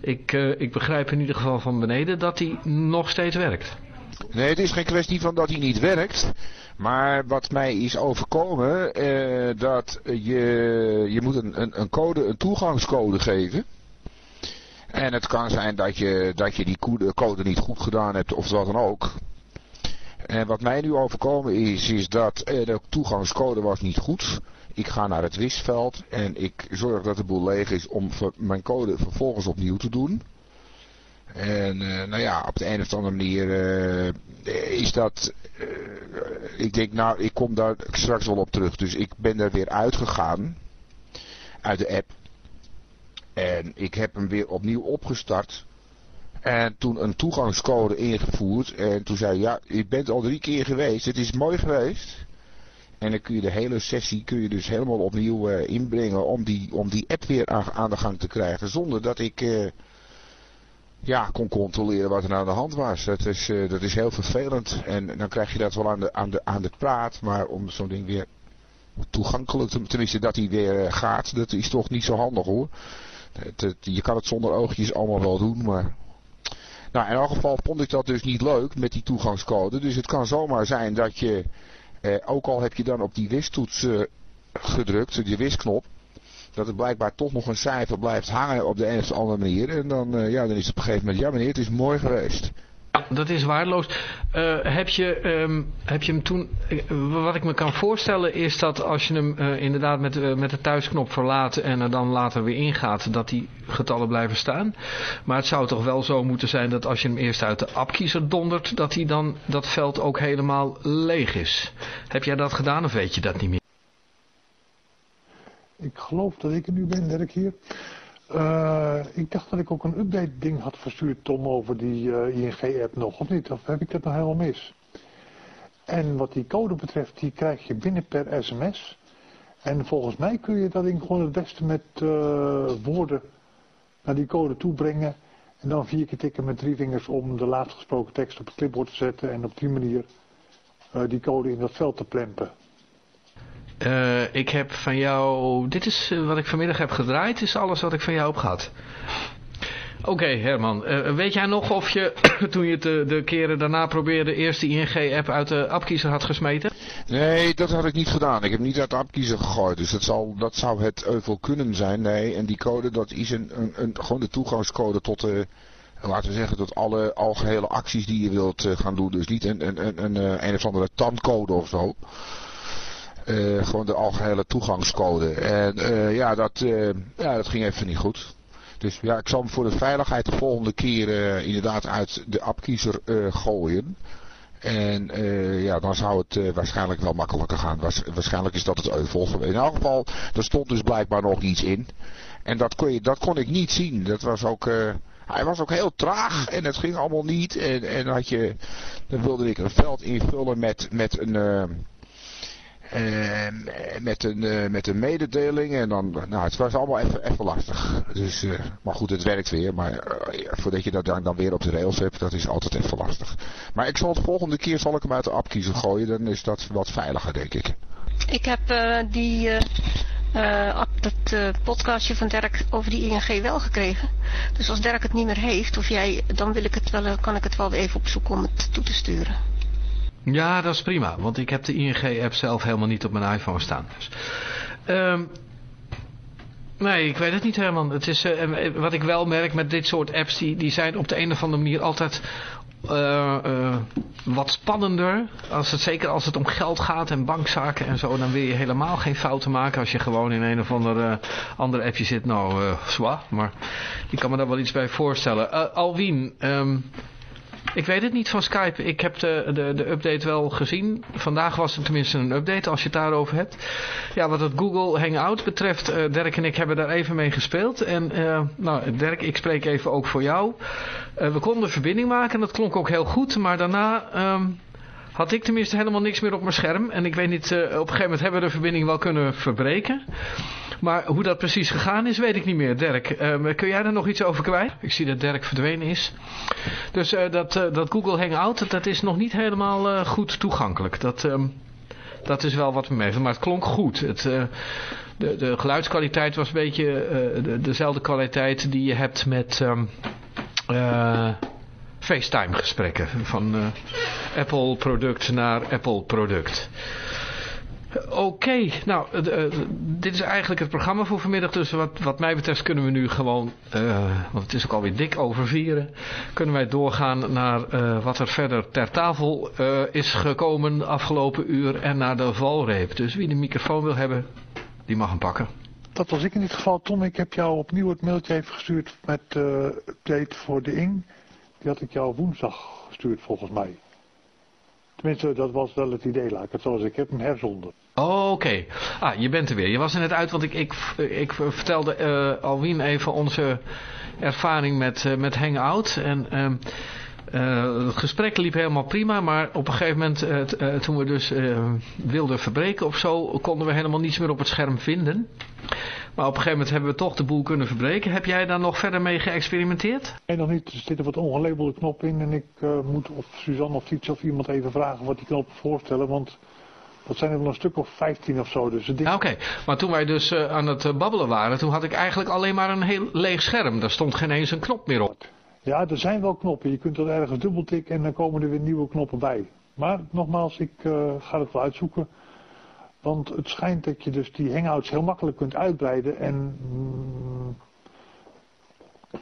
Ik, uh, ik begrijp in ieder geval van beneden dat die nog steeds werkt. Nee, het is geen kwestie van dat hij niet werkt. Maar wat mij is overkomen, uh, dat je, je moet een, een, een code, een toegangscode geven. En het kan zijn dat je, dat je die code niet goed gedaan hebt of wat dan ook. En wat mij nu overkomen is, is dat de toegangscode was niet goed. Ik ga naar het wisveld en ik zorg dat de boel leeg is om mijn code vervolgens opnieuw te doen. En uh, nou ja, op de een of andere manier uh, is dat... Uh, ik denk nou, ik kom daar straks wel op terug. Dus ik ben er weer uitgegaan. Uit de app. En ik heb hem weer opnieuw opgestart. En toen een toegangscode ingevoerd. En toen zei ja, je bent al drie keer geweest. Het is mooi geweest. En dan kun je de hele sessie kun je dus helemaal opnieuw uh, inbrengen om die, om die app weer aan, de gang te krijgen. Zonder dat ik uh, ja, kon controleren wat er aan de hand was. Dat is, uh, dat is heel vervelend. En dan krijg je dat wel aan de, aan de, aan de praat. Maar om zo'n ding weer toegankelijk, tenminste dat hij weer gaat, dat is toch niet zo handig hoor. Je kan het zonder oogjes allemaal wel doen, maar... Nou, in elk geval vond ik dat dus niet leuk met die toegangscode. Dus het kan zomaar zijn dat je, eh, ook al heb je dan op die wistoets eh, gedrukt, die wisknop, dat het blijkbaar toch nog een cijfer blijft hangen op de een of andere manier. En dan, uh, ja, dan is het op een gegeven moment, ja meneer, het is mooi geweest. Ja, dat is waardeloos. Uh, heb, je, um, heb je hem toen... Uh, wat ik me kan voorstellen is dat als je hem uh, inderdaad met, met de thuisknop verlaat en er dan later weer ingaat, dat die getallen blijven staan. Maar het zou toch wel zo moeten zijn dat als je hem eerst uit de appkiezer dondert, dat hij dan dat veld ook helemaal leeg is. Heb jij dat gedaan of weet je dat niet meer? Ik geloof dat ik er nu ben, Dirk hier. Uh, ik dacht dat ik ook een update ding had verstuurd, Tom, over die uh, ING-app nog, of niet? Of heb ik dat nog helemaal mis? En wat die code betreft, die krijg je binnen per sms. En volgens mij kun je dat ding gewoon het beste met uh, woorden naar die code toe brengen. En dan vier keer tikken met drie vingers om de laatst gesproken tekst op het clipboard te zetten. En op die manier die code in dat veld te plempen. Uh, ik heb van jou... Dit is uh, wat ik vanmiddag heb gedraaid. is alles wat ik van jou heb gehad. Oké Herman. Uh, weet jij nog of je toen je de, keren daarna probeerde... eerst de ING-app uit de appkiezer had gesmeten? Nee, dat had ik niet gedaan. Ik heb niet uit de appkiezer gegooid. Dus dat, zal, dat zou het euvel kunnen zijn. Nee, en die code dat is een, een, een gewoon de toegangscode tot... de laten we zeggen, tot alle algehele acties die je wilt gaan doen. Dus niet een, een, een, een, een of andere tandcode of zo. Uh, gewoon de algehele toegangscode. En uh, ja, dat, uh, ja, dat ging even niet goed. Dus ja, ik zal hem voor de veiligheid de volgende keer inderdaad uit de appkiezer gooien. En ja, dan zou het waarschijnlijk wel makkelijker gaan. waarschijnlijk is dat het euvel geweest. In elk geval, er stond dus blijkbaar nog iets in. En dat kon, je, dat kon ik niet zien. Dat was ook... Hij was ook heel traag en het ging allemaal niet. En, en had je, dan wilde ik een veld invullen met, met een, met, een, uh, met een mededeling en dan, nou het was allemaal even, even lastig. Dus, uh, maar goed, het werkt weer, maar voordat je dat dan, weer op de rails hebt, dat is altijd even lastig. Maar ik zal de volgende keer zal ik hem uit de app kiezen gooien, dan is dat wat veiliger denk ik. Ik heb die dat podcastje van Dirk over die ING wel gekregen. Dus als Dirk het niet meer heeft, of jij, dan wil ik het wel, kan ik het wel even opzoeken om het toe te sturen. Ja, dat is prima. Want ik heb de ING-app zelf helemaal niet op mijn iPhone staan. Dus. Um, nee, ik weet het niet Herman. Het is, uh, wat ik wel merk met dit soort apps, die, die zijn op de een of andere manier altijd uh, wat spannender. Als het, zeker als het om geld gaat en bankzaken en zo, dan wil je helemaal geen fouten maken. Als je gewoon in een of ander andere appje zit, nou, zwaar. Maar ik kan me daar wel iets bij voorstellen. Alwien, um, ik weet het niet van Skype. Ik heb de, de, de update wel gezien. Vandaag was er tenminste een update als je het daarover hebt. Ja, wat het Google Hangout betreft, uh, Dirk en ik hebben daar even mee gespeeld. En uh, nou, Dirk, ik spreek even ook voor jou. Uh, we konden verbinding maken en dat klonk ook heel goed. Maar daarna um, had ik tenminste helemaal niks meer op mijn scherm. En ik weet niet, op een gegeven moment hebben we de verbinding wel kunnen verbreken. Maar hoe dat precies gegaan is, weet ik niet meer. Dirk, uh, kun jij daar nog iets over kwijt? Ik zie dat Dirk verdwenen is. Dus uh, dat, uh, dat Google Hangout, dat is nog niet helemaal goed toegankelijk. Dat, um, dat is wel wat we mee Maar het klonk goed. Het, de, de geluidskwaliteit was een beetje de, dezelfde kwaliteit die je hebt met... FaceTime gesprekken van Apple product naar Apple product. Oké, nou, uh, dit is eigenlijk het programma voor vanmiddag. Dus wat, wat mij betreft kunnen we nu gewoon, want het is ook alweer dik over vieren, kunnen wij doorgaan naar wat er verder ter tafel is gekomen afgelopen uur en naar de valreep. Dus wie de microfoon wil hebben, die mag hem pakken. Dat was ik in dit geval, Tom. Ik heb jou opnieuw het mailtje even gestuurd met update voor de ING. Die had ik jou woensdag gestuurd volgens mij. Tenminste, dat was wel het idee, laat ik het zoals ik heb hem herzonden. Oké. Ah, je bent er weer. Je was er net uit, want ik, ik, ik vertelde uh, Alwien even onze ervaring met, uh, met Hangout. En uh, Uh, het gesprek liep helemaal prima, maar op een gegeven moment, uh, toen we dus wilden verbreken of zo, konden we helemaal niets meer op het scherm vinden. Maar op een gegeven moment hebben we toch de boel kunnen verbreken. Heb jij daar nog verder mee geëxperimenteerd? Nee, nog niet. Er zitten wat ongelabelde knoppen in en ik moet of Suzanne of iets of iemand even vragen wat die knoppen voorstellen, want... Dat zijn er wel een stuk of 15 of zo. Dus ja, Oké, maar toen wij dus aan het babbelen waren, toen had ik eigenlijk alleen maar een heel leeg scherm. Daar stond geen eens een knop meer op. Ja, er zijn wel knoppen. Je kunt er ergens dubbeltikken en dan komen er weer nieuwe knoppen bij. Maar nogmaals, ik uh, ga het wel uitzoeken. Want het schijnt dat je dus die hangouts heel makkelijk kunt uitbreiden. En mm,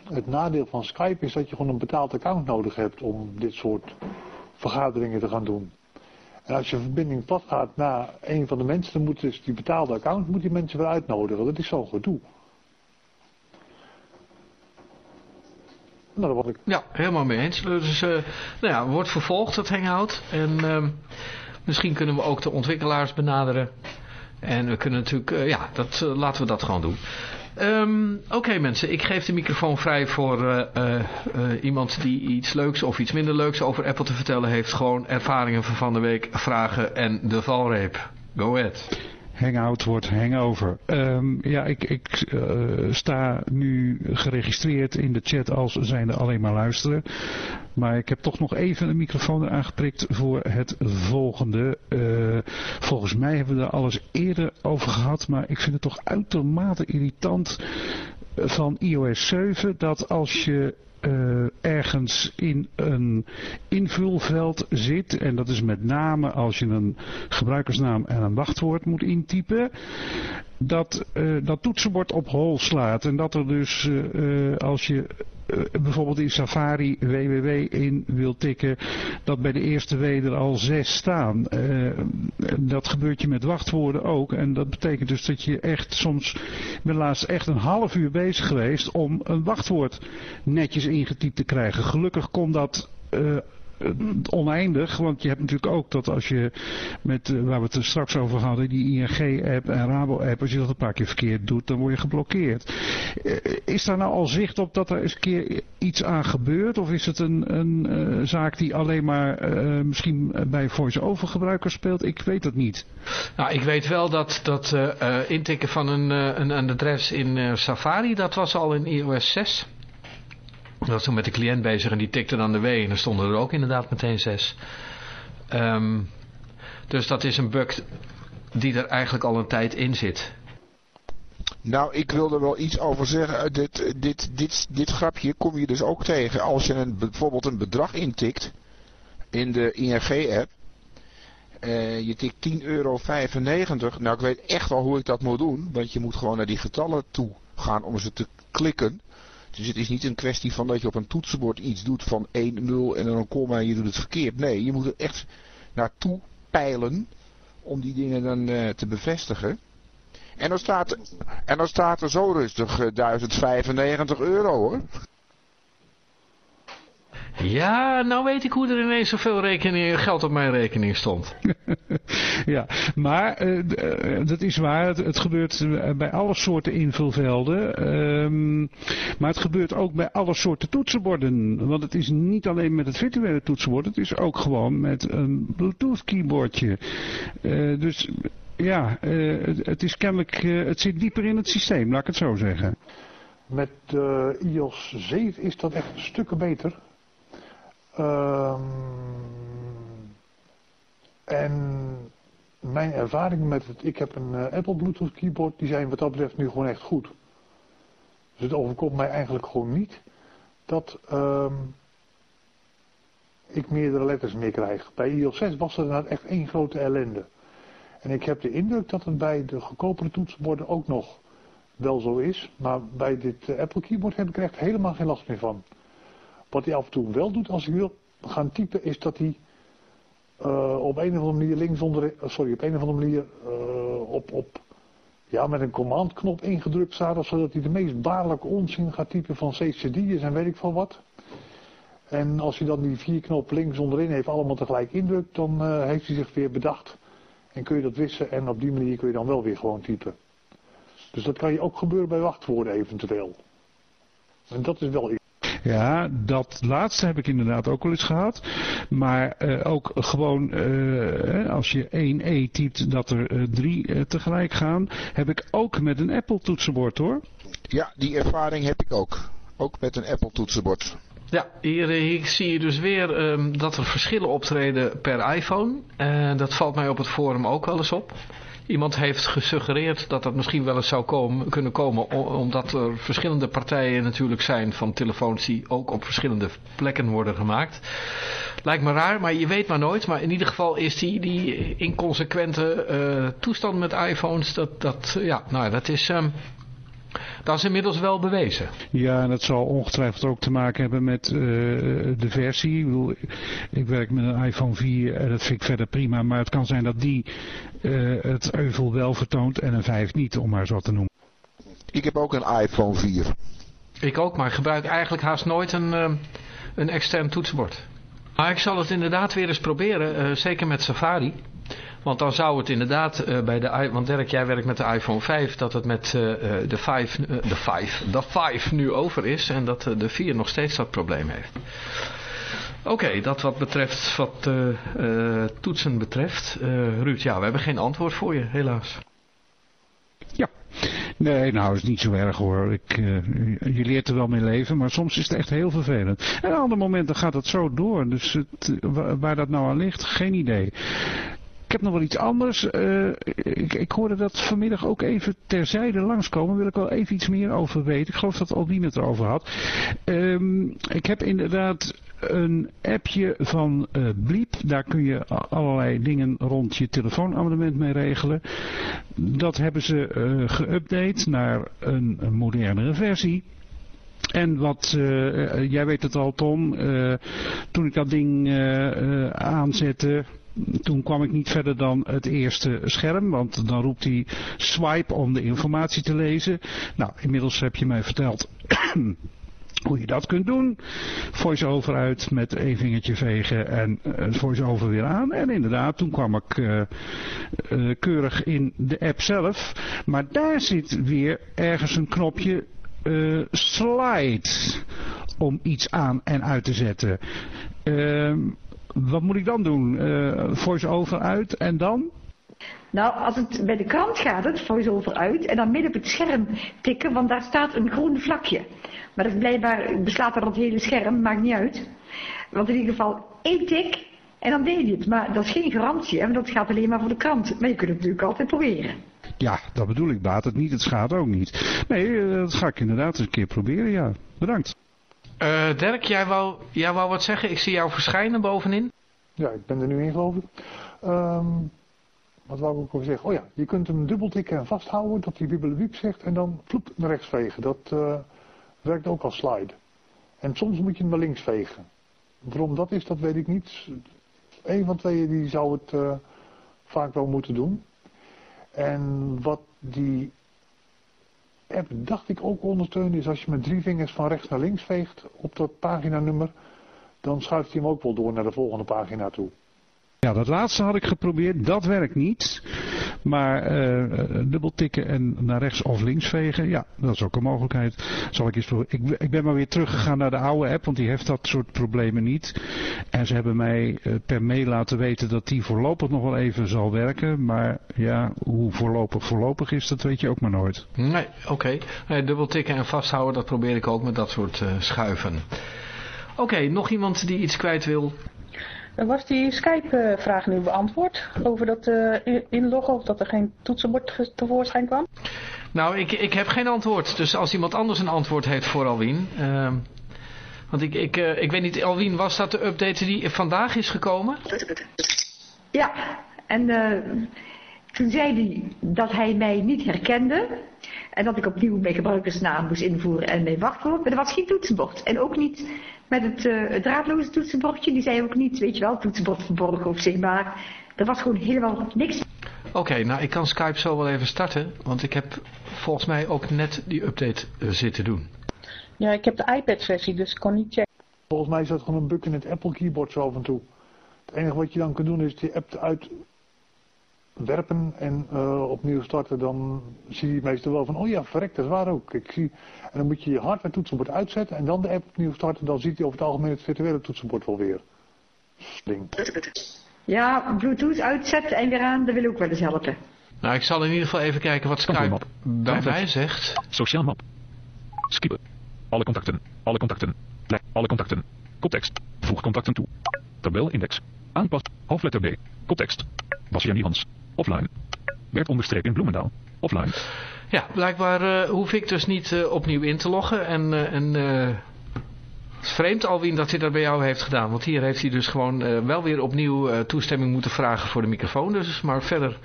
het nadeel van Skype is dat je gewoon een betaald account nodig hebt om dit soort vergaderingen te gaan doen. En als je verbinding plat gaat naar een van de mensen, dan moet dus die betaalde account moet die mensen weer uitnodigen. Dat is zo'n gedoe. Nou, dat ik... Ja, helemaal mee eens. Dus uh, nou ja, wordt vervolgd het hangout. En uh, misschien kunnen we ook de ontwikkelaars benaderen. En we kunnen natuurlijk, uh, ja, dat, uh, laten we dat gewoon doen. Um, Oké mensen, ik geef de microfoon vrij voor iemand die iets leuks of iets minder leuks over Apple te vertellen heeft. Gewoon ervaringen van van de week, vragen en de valreep. Go ahead. Hangout wordt hangover. Um, ja, ik, ik uh, sta nu geregistreerd in de chat als zijnde alleen maar luisteren. Maar ik heb toch nog even een microfoon eraan geprikt voor het volgende. Uh, volgens mij hebben we er alles eerder over gehad. Maar ik vind het toch uitermate irritant van iOS 7 dat als je uh, ergens in een invulveld zit. En dat is met name als je een gebruikersnaam en een wachtwoord moet intypen. Dat uh, dat toetsenbord op hol slaat. En dat er dus uh, als je bijvoorbeeld in Safari www in wil tikken, dat bij de eerste W er al zes staan. Uh, dat gebeurt je met wachtwoorden ook. En dat betekent dus dat je echt soms, ik ben laatst echt een half uur bezig geweest om een wachtwoord netjes ingetypt te krijgen. Gelukkig kon dat uh, oneindig. Want je hebt natuurlijk ook dat als je met, uh, waar we het straks over hadden, die ING-app en Rabo-app, als je dat een paar keer verkeerd doet, dan word je geblokkeerd. Uh, is daar nou al zicht op dat er eens een keer iets aan gebeurt? Of is het een, een zaak die alleen maar misschien bij voice-over gebruikers speelt? Ik weet het niet. Nou, ik weet wel dat, dat intikken van een, een, een adres in Safari, dat was al in iOS 6. Ik was toen met de cliënt bezig en die tikte dan de W en er stonden er ook inderdaad meteen zes. Um, dus dat is een bug die er eigenlijk al een tijd in zit. Nou, ik wil er wel iets over zeggen. Dit, dit, dit, dit grapje kom je dus ook tegen als je een, bijvoorbeeld een bedrag intikt in de ING-app. Uh, je tikt 10,95 euro. Nou, ik weet echt wel hoe ik dat moet doen. Want je moet gewoon naar die getallen toe gaan om ze te klikken. Dus het is niet een kwestie van dat je op een toetsenbord iets doet van 1, 0 en dan een komma en je doet het verkeerd. Nee, je moet er echt naartoe peilen om die dingen dan uh, te bevestigen. En dan, staat, en dan staat er zo rustig uh, 1095 euro hoor. Ja, nou weet ik hoe er ineens zoveel rekening, geld op mijn rekening stond. ja, maar uh, dat is waar. Het, het, gebeurt bij alle soorten invulvelden. Um, maar het gebeurt ook bij alle soorten toetsenborden. Want het is niet alleen met het virtuele toetsenbord. Het is ook gewoon met een Bluetooth keyboardje. Uh, dus ja, uh, het, het, is kennelijk, het zit dieper in het systeem, laat ik het zo zeggen. Met iOS 7 is dat echt stukken beter. Um, en mijn ervaring met het, ik heb een uh, Apple Bluetooth keyboard, die zijn wat dat betreft nu gewoon echt goed. Dus het overkomt mij eigenlijk gewoon niet dat um, ik meerdere letters meer krijg. Bij iOS 6 was er inderdaad echt één grote ellende. En ik heb de indruk dat het bij de goedkopere toetsenborden ook nog wel zo is. Maar bij dit uh, Apple keyboard heb ik er echt helemaal geen last meer van. Wat hij af en toe wel doet als ik wil gaan typen is dat hij uh, op een of andere manier links onder, sorry, op een of andere manier uh, op, op, ja, met een commandknop ingedrukt staat, zodat hij de meest baarlijke onzin gaat typen van CCD's en weet ik van wat. En als hij dan die vier knop links onderin heeft allemaal tegelijk indrukt, dan heeft hij zich weer bedacht. En kun je dat wissen en op die manier kun je dan wel weer gewoon typen. Dus dat kan je ook gebeuren bij wachtwoorden eventueel. En dat is wel Ja, dat laatste heb ik inderdaad ook wel eens gehad. Maar uh, ook gewoon uh, als je 1E typt dat er uh, drie tegelijk gaan, heb ik ook met een Apple toetsenbord hoor. Ja, die ervaring heb ik ook. Ook met een Apple toetsenbord. Ja, hier, hier, zie je dus weer um, dat er verschillen optreden per iPhone. Uh, dat valt mij op het forum ook wel eens op. Iemand heeft gesuggereerd dat dat misschien wel eens zou komen, kunnen komen, omdat er verschillende partijen natuurlijk zijn van telefoons die ook op verschillende plekken worden gemaakt. Lijkt me raar, maar je weet maar nooit. Maar in ieder geval is die, die inconsequente uh, toestand met iPhones, dat, dat, ja, nou, dat is... Um, dat is inmiddels wel bewezen. Ja, en dat zal ongetwijfeld ook te maken hebben met uh, de versie. Ik, bedoel, ik, werk met een iPhone 4 en dat vind ik verder prima. Maar het kan zijn dat die uh, het euvel wel vertoont en een 5 niet, om maar zo te noemen. Ik heb ook een iPhone 4. Ik ook, maar ik gebruik eigenlijk haast nooit een, uh, een extern toetsenbord. Maar ik zal het inderdaad weer eens proberen, zeker met Safari. Want dan zou het inderdaad uh, bij de... Want Dirk, jij werkt met de iPhone 5. Dat het met uh, de 5... Uh, de 5... De 5 nu over is. En dat de 4 nog steeds dat probleem heeft. Oké, dat wat betreft... Wat toetsen betreft. Ruud, ja, we hebben geen antwoord voor je, helaas. Ja. Nee, nou is niet zo erg hoor. Ik, je leert er wel mee leven, maar soms is het echt heel vervelend. En op andere momenten gaat het zo door. Dus het, waar dat nou aan ligt, geen idee. Ik heb nog wel iets anders. Uh, ik, ik, hoorde dat vanmiddag ook even terzijde langskomen. Wil ik wel even iets meer over weten. Ik geloof dat Albine het erover had. Um, ik heb inderdaad een appje van uh, Bliep. Daar kun je allerlei dingen rond je telefoonabonnement mee regelen. Dat hebben ze uh, geüpdate naar een, een modernere versie. En wat, jij weet het al Tom, toen ik dat ding aanzette, toen kwam ik niet verder dan het eerste scherm, want dan roept hij swipe om de informatie te lezen. Nou, inmiddels heb je mij verteld hoe je dat kunt doen. Voice-over uit met één vingertje vegen en uh, voice-over weer aan. En inderdaad, toen kwam ik uh, uh, keurig in de app zelf. Maar daar zit weer ergens een knopje slide om iets aan en uit te zetten. Ehm, wat moet ik dan doen? Uh, voice-over uit en dan? Nou, als het bij de krant gaat, het voice-over uit en dan midden op het scherm tikken, want daar staat een groen vlakje. Maar dat is blijkbaar, beslaat er het hele scherm, maakt niet uit. Want in ieder geval één tik en dan deed je het. Maar dat is geen garantie, hè, want dat gaat alleen maar voor de krant. Maar je kunt het natuurlijk altijd proberen. Ja, dat bedoel ik, baat het niet, het schaadt ook niet. Nee, dat ga ik inderdaad eens een keer proberen, ja. Bedankt. Uh, Dirk, jij wou, jij wou wat zeggen? Ik zie jou verschijnen bovenin. Ja, ik ben er nu in geloof ik. Um, wat wou ik ook al zeggen? Oh ja, je kunt hem dubbeltikken en vasthouden, dat hij wiebelewiep zegt en dan vloep naar rechts vegen. Dat uh, werkt ook als slide. En soms moet je hem naar links vegen. Waarom dat is, dat weet ik niet. Eén van tweeën die zou het uh, vaak wel moeten doen. En wat die app dacht ik ook ondersteunen is als je met drie vingers van rechts naar links veegt op dat paginanummer, dan schuift hij hem ook wel door naar de volgende pagina toe. Ja, dat laatste had ik geprobeerd. Dat werkt niet. Maar uh, dubbel tikken en naar rechts of links vegen, ja, dat is ook een mogelijkheid. Zal ik eens ik, ik ben maar weer teruggegaan naar de oude app, want die heeft dat soort problemen niet. En ze hebben mij uh, per mail laten weten dat die voorlopig nog wel even zal werken. Maar ja, hoe voorlopig voorlopig is, dat weet je ook maar nooit. Nee, oké. Dubbel tikken en vasthouden, dat probeer ik ook met dat soort schuiven. Oké, nog iemand die iets kwijt wil? Was die Skype-vraag nu beantwoord? Over dat uh, inloggen of dat er geen toetsenbord tevoorschijn kwam? Nou, ik, ik heb geen antwoord. Dus als iemand anders een antwoord heeft voor Alwin... Uh, want ik, ik, uh, ik weet niet, Alwin, was dat de update die vandaag is gekomen? Ja, en toen zei hij dat hij mij niet herkende. En dat ik opnieuw mijn gebruikersnaam moest invoeren en mijn wachtwoord. Maar er was geen toetsenbord. En ook niet met het, uh, het draadloze toetsenbordje. Die zei ook niet, weet je wel, toetsenbord verborgen of zeg maar. Er was gewoon helemaal niks. Oké, okay, nou ik kan Skype zo wel even starten. Want ik heb volgens mij ook net die update uh, zitten doen. Ja, ik heb de iPad versie, dus ik kon niet checken. Volgens mij is dat gewoon een bug in het Apple keyboard zo af en toe. Het enige wat je dan kunt doen is die app uit werpen en eh, opnieuw starten, dan zie je meestal wel van, oh ja, verrekt, dat is waar ook. Ik zie, en dan moet je je hardware toetsenbord uitzetten en dan de app opnieuw starten, dan ziet hij over het algemeen het virtuele toetsenbord wel weer. Sling. Ja, Bluetooth uitzetten en weer aan, dat wil ook wel eens helpen. Nou, ik zal in ieder geval even kijken wat Skype Kantelmap. bij Download. mij zegt. Sociaal map. Skippen. Alle contacten. Alle contacten. Plek. Alle contacten. Koptekst. Voeg contacten toe. Tabelindex. Aanpas. Hoofdletter B. Koptekst. Bastiaan Hans. Offline. Bert onderstreep in Bloemendaal. Offline. Ja, blijkbaar eh, hoef ik dus niet eh, opnieuw in te loggen. En, eh, en eh, het is vreemd Alwin dat hij dat bij jou heeft gedaan. Want hier heeft hij dus gewoon eh, wel weer opnieuw eh, toestemming moeten vragen voor de microfoon. Dus, maar verder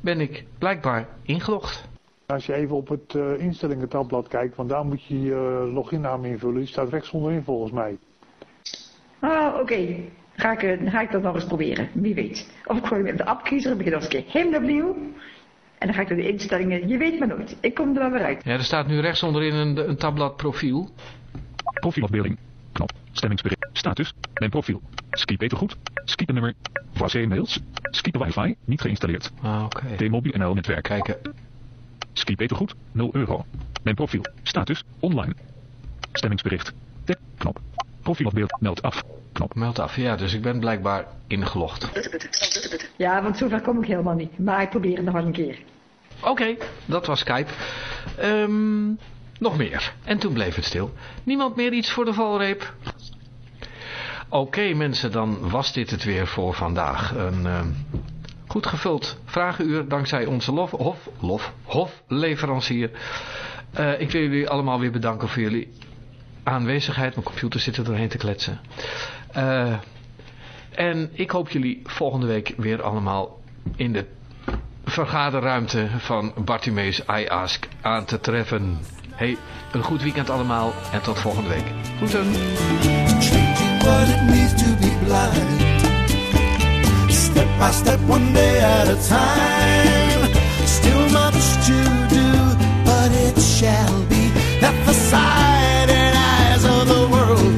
ben ik blijkbaar ingelogd. Als je even op het eh instellingen tabblad kijkt, want daar moet je je loginnaam invullen. Die staat rechts onderin volgens mij. Ah, oké. Ga ik, eh, dan ga ik dat nog eens proberen, wie weet. Of ik gooi de app kiezer, begin nog eens een keer helemaal opnieuw. En dan ga ik door de instellingen, je weet maar nooit. Ik kom er wel weer uit. Ja, er staat nu rechts onderin een, een tabblad profiel. Profielafbeelding. Knop. Stemmingsbericht. Status. Mijn profiel. Ski Goed. Skipen nummer. Voice mails. Skipen wifi. Niet geïnstalleerd. Ah, oké. T-Mobile NL netwerk. Kijken. Ski Goed. 0 euro. Mijn profiel. Status. Online. Stemmingsbericht. Tek. Knop. Profielafbeeld. Meld af. Knop. Meld af. Ja, dus ik ben blijkbaar ingelogd. Ja, want zover kom ik helemaal niet. Maar ik probeer het nog wel een keer. Oké, dat was Skype. Ehm, nog meer. En toen bleef het stil. Niemand meer iets voor de valreep? Oké mensen, dan was dit het weer voor vandaag. Een ehm, goed gevuld vragenuur dankzij onze lof, hof, lof, hofleverancier. Eh, ik wil jullie allemaal weer bedanken voor jullie aanwezigheid. Mijn computer zit er doorheen te kletsen. Eh, en ik hoop jullie volgende week weer allemaal in de vergaderruimte van Bartimeus I Ask aan te treffen. Hey, een goed weekend allemaal en tot volgende week. Groeten. What it means to be blind. Step by step, one day at a time. Still much to do, but it shall be that the sight and eyes of the world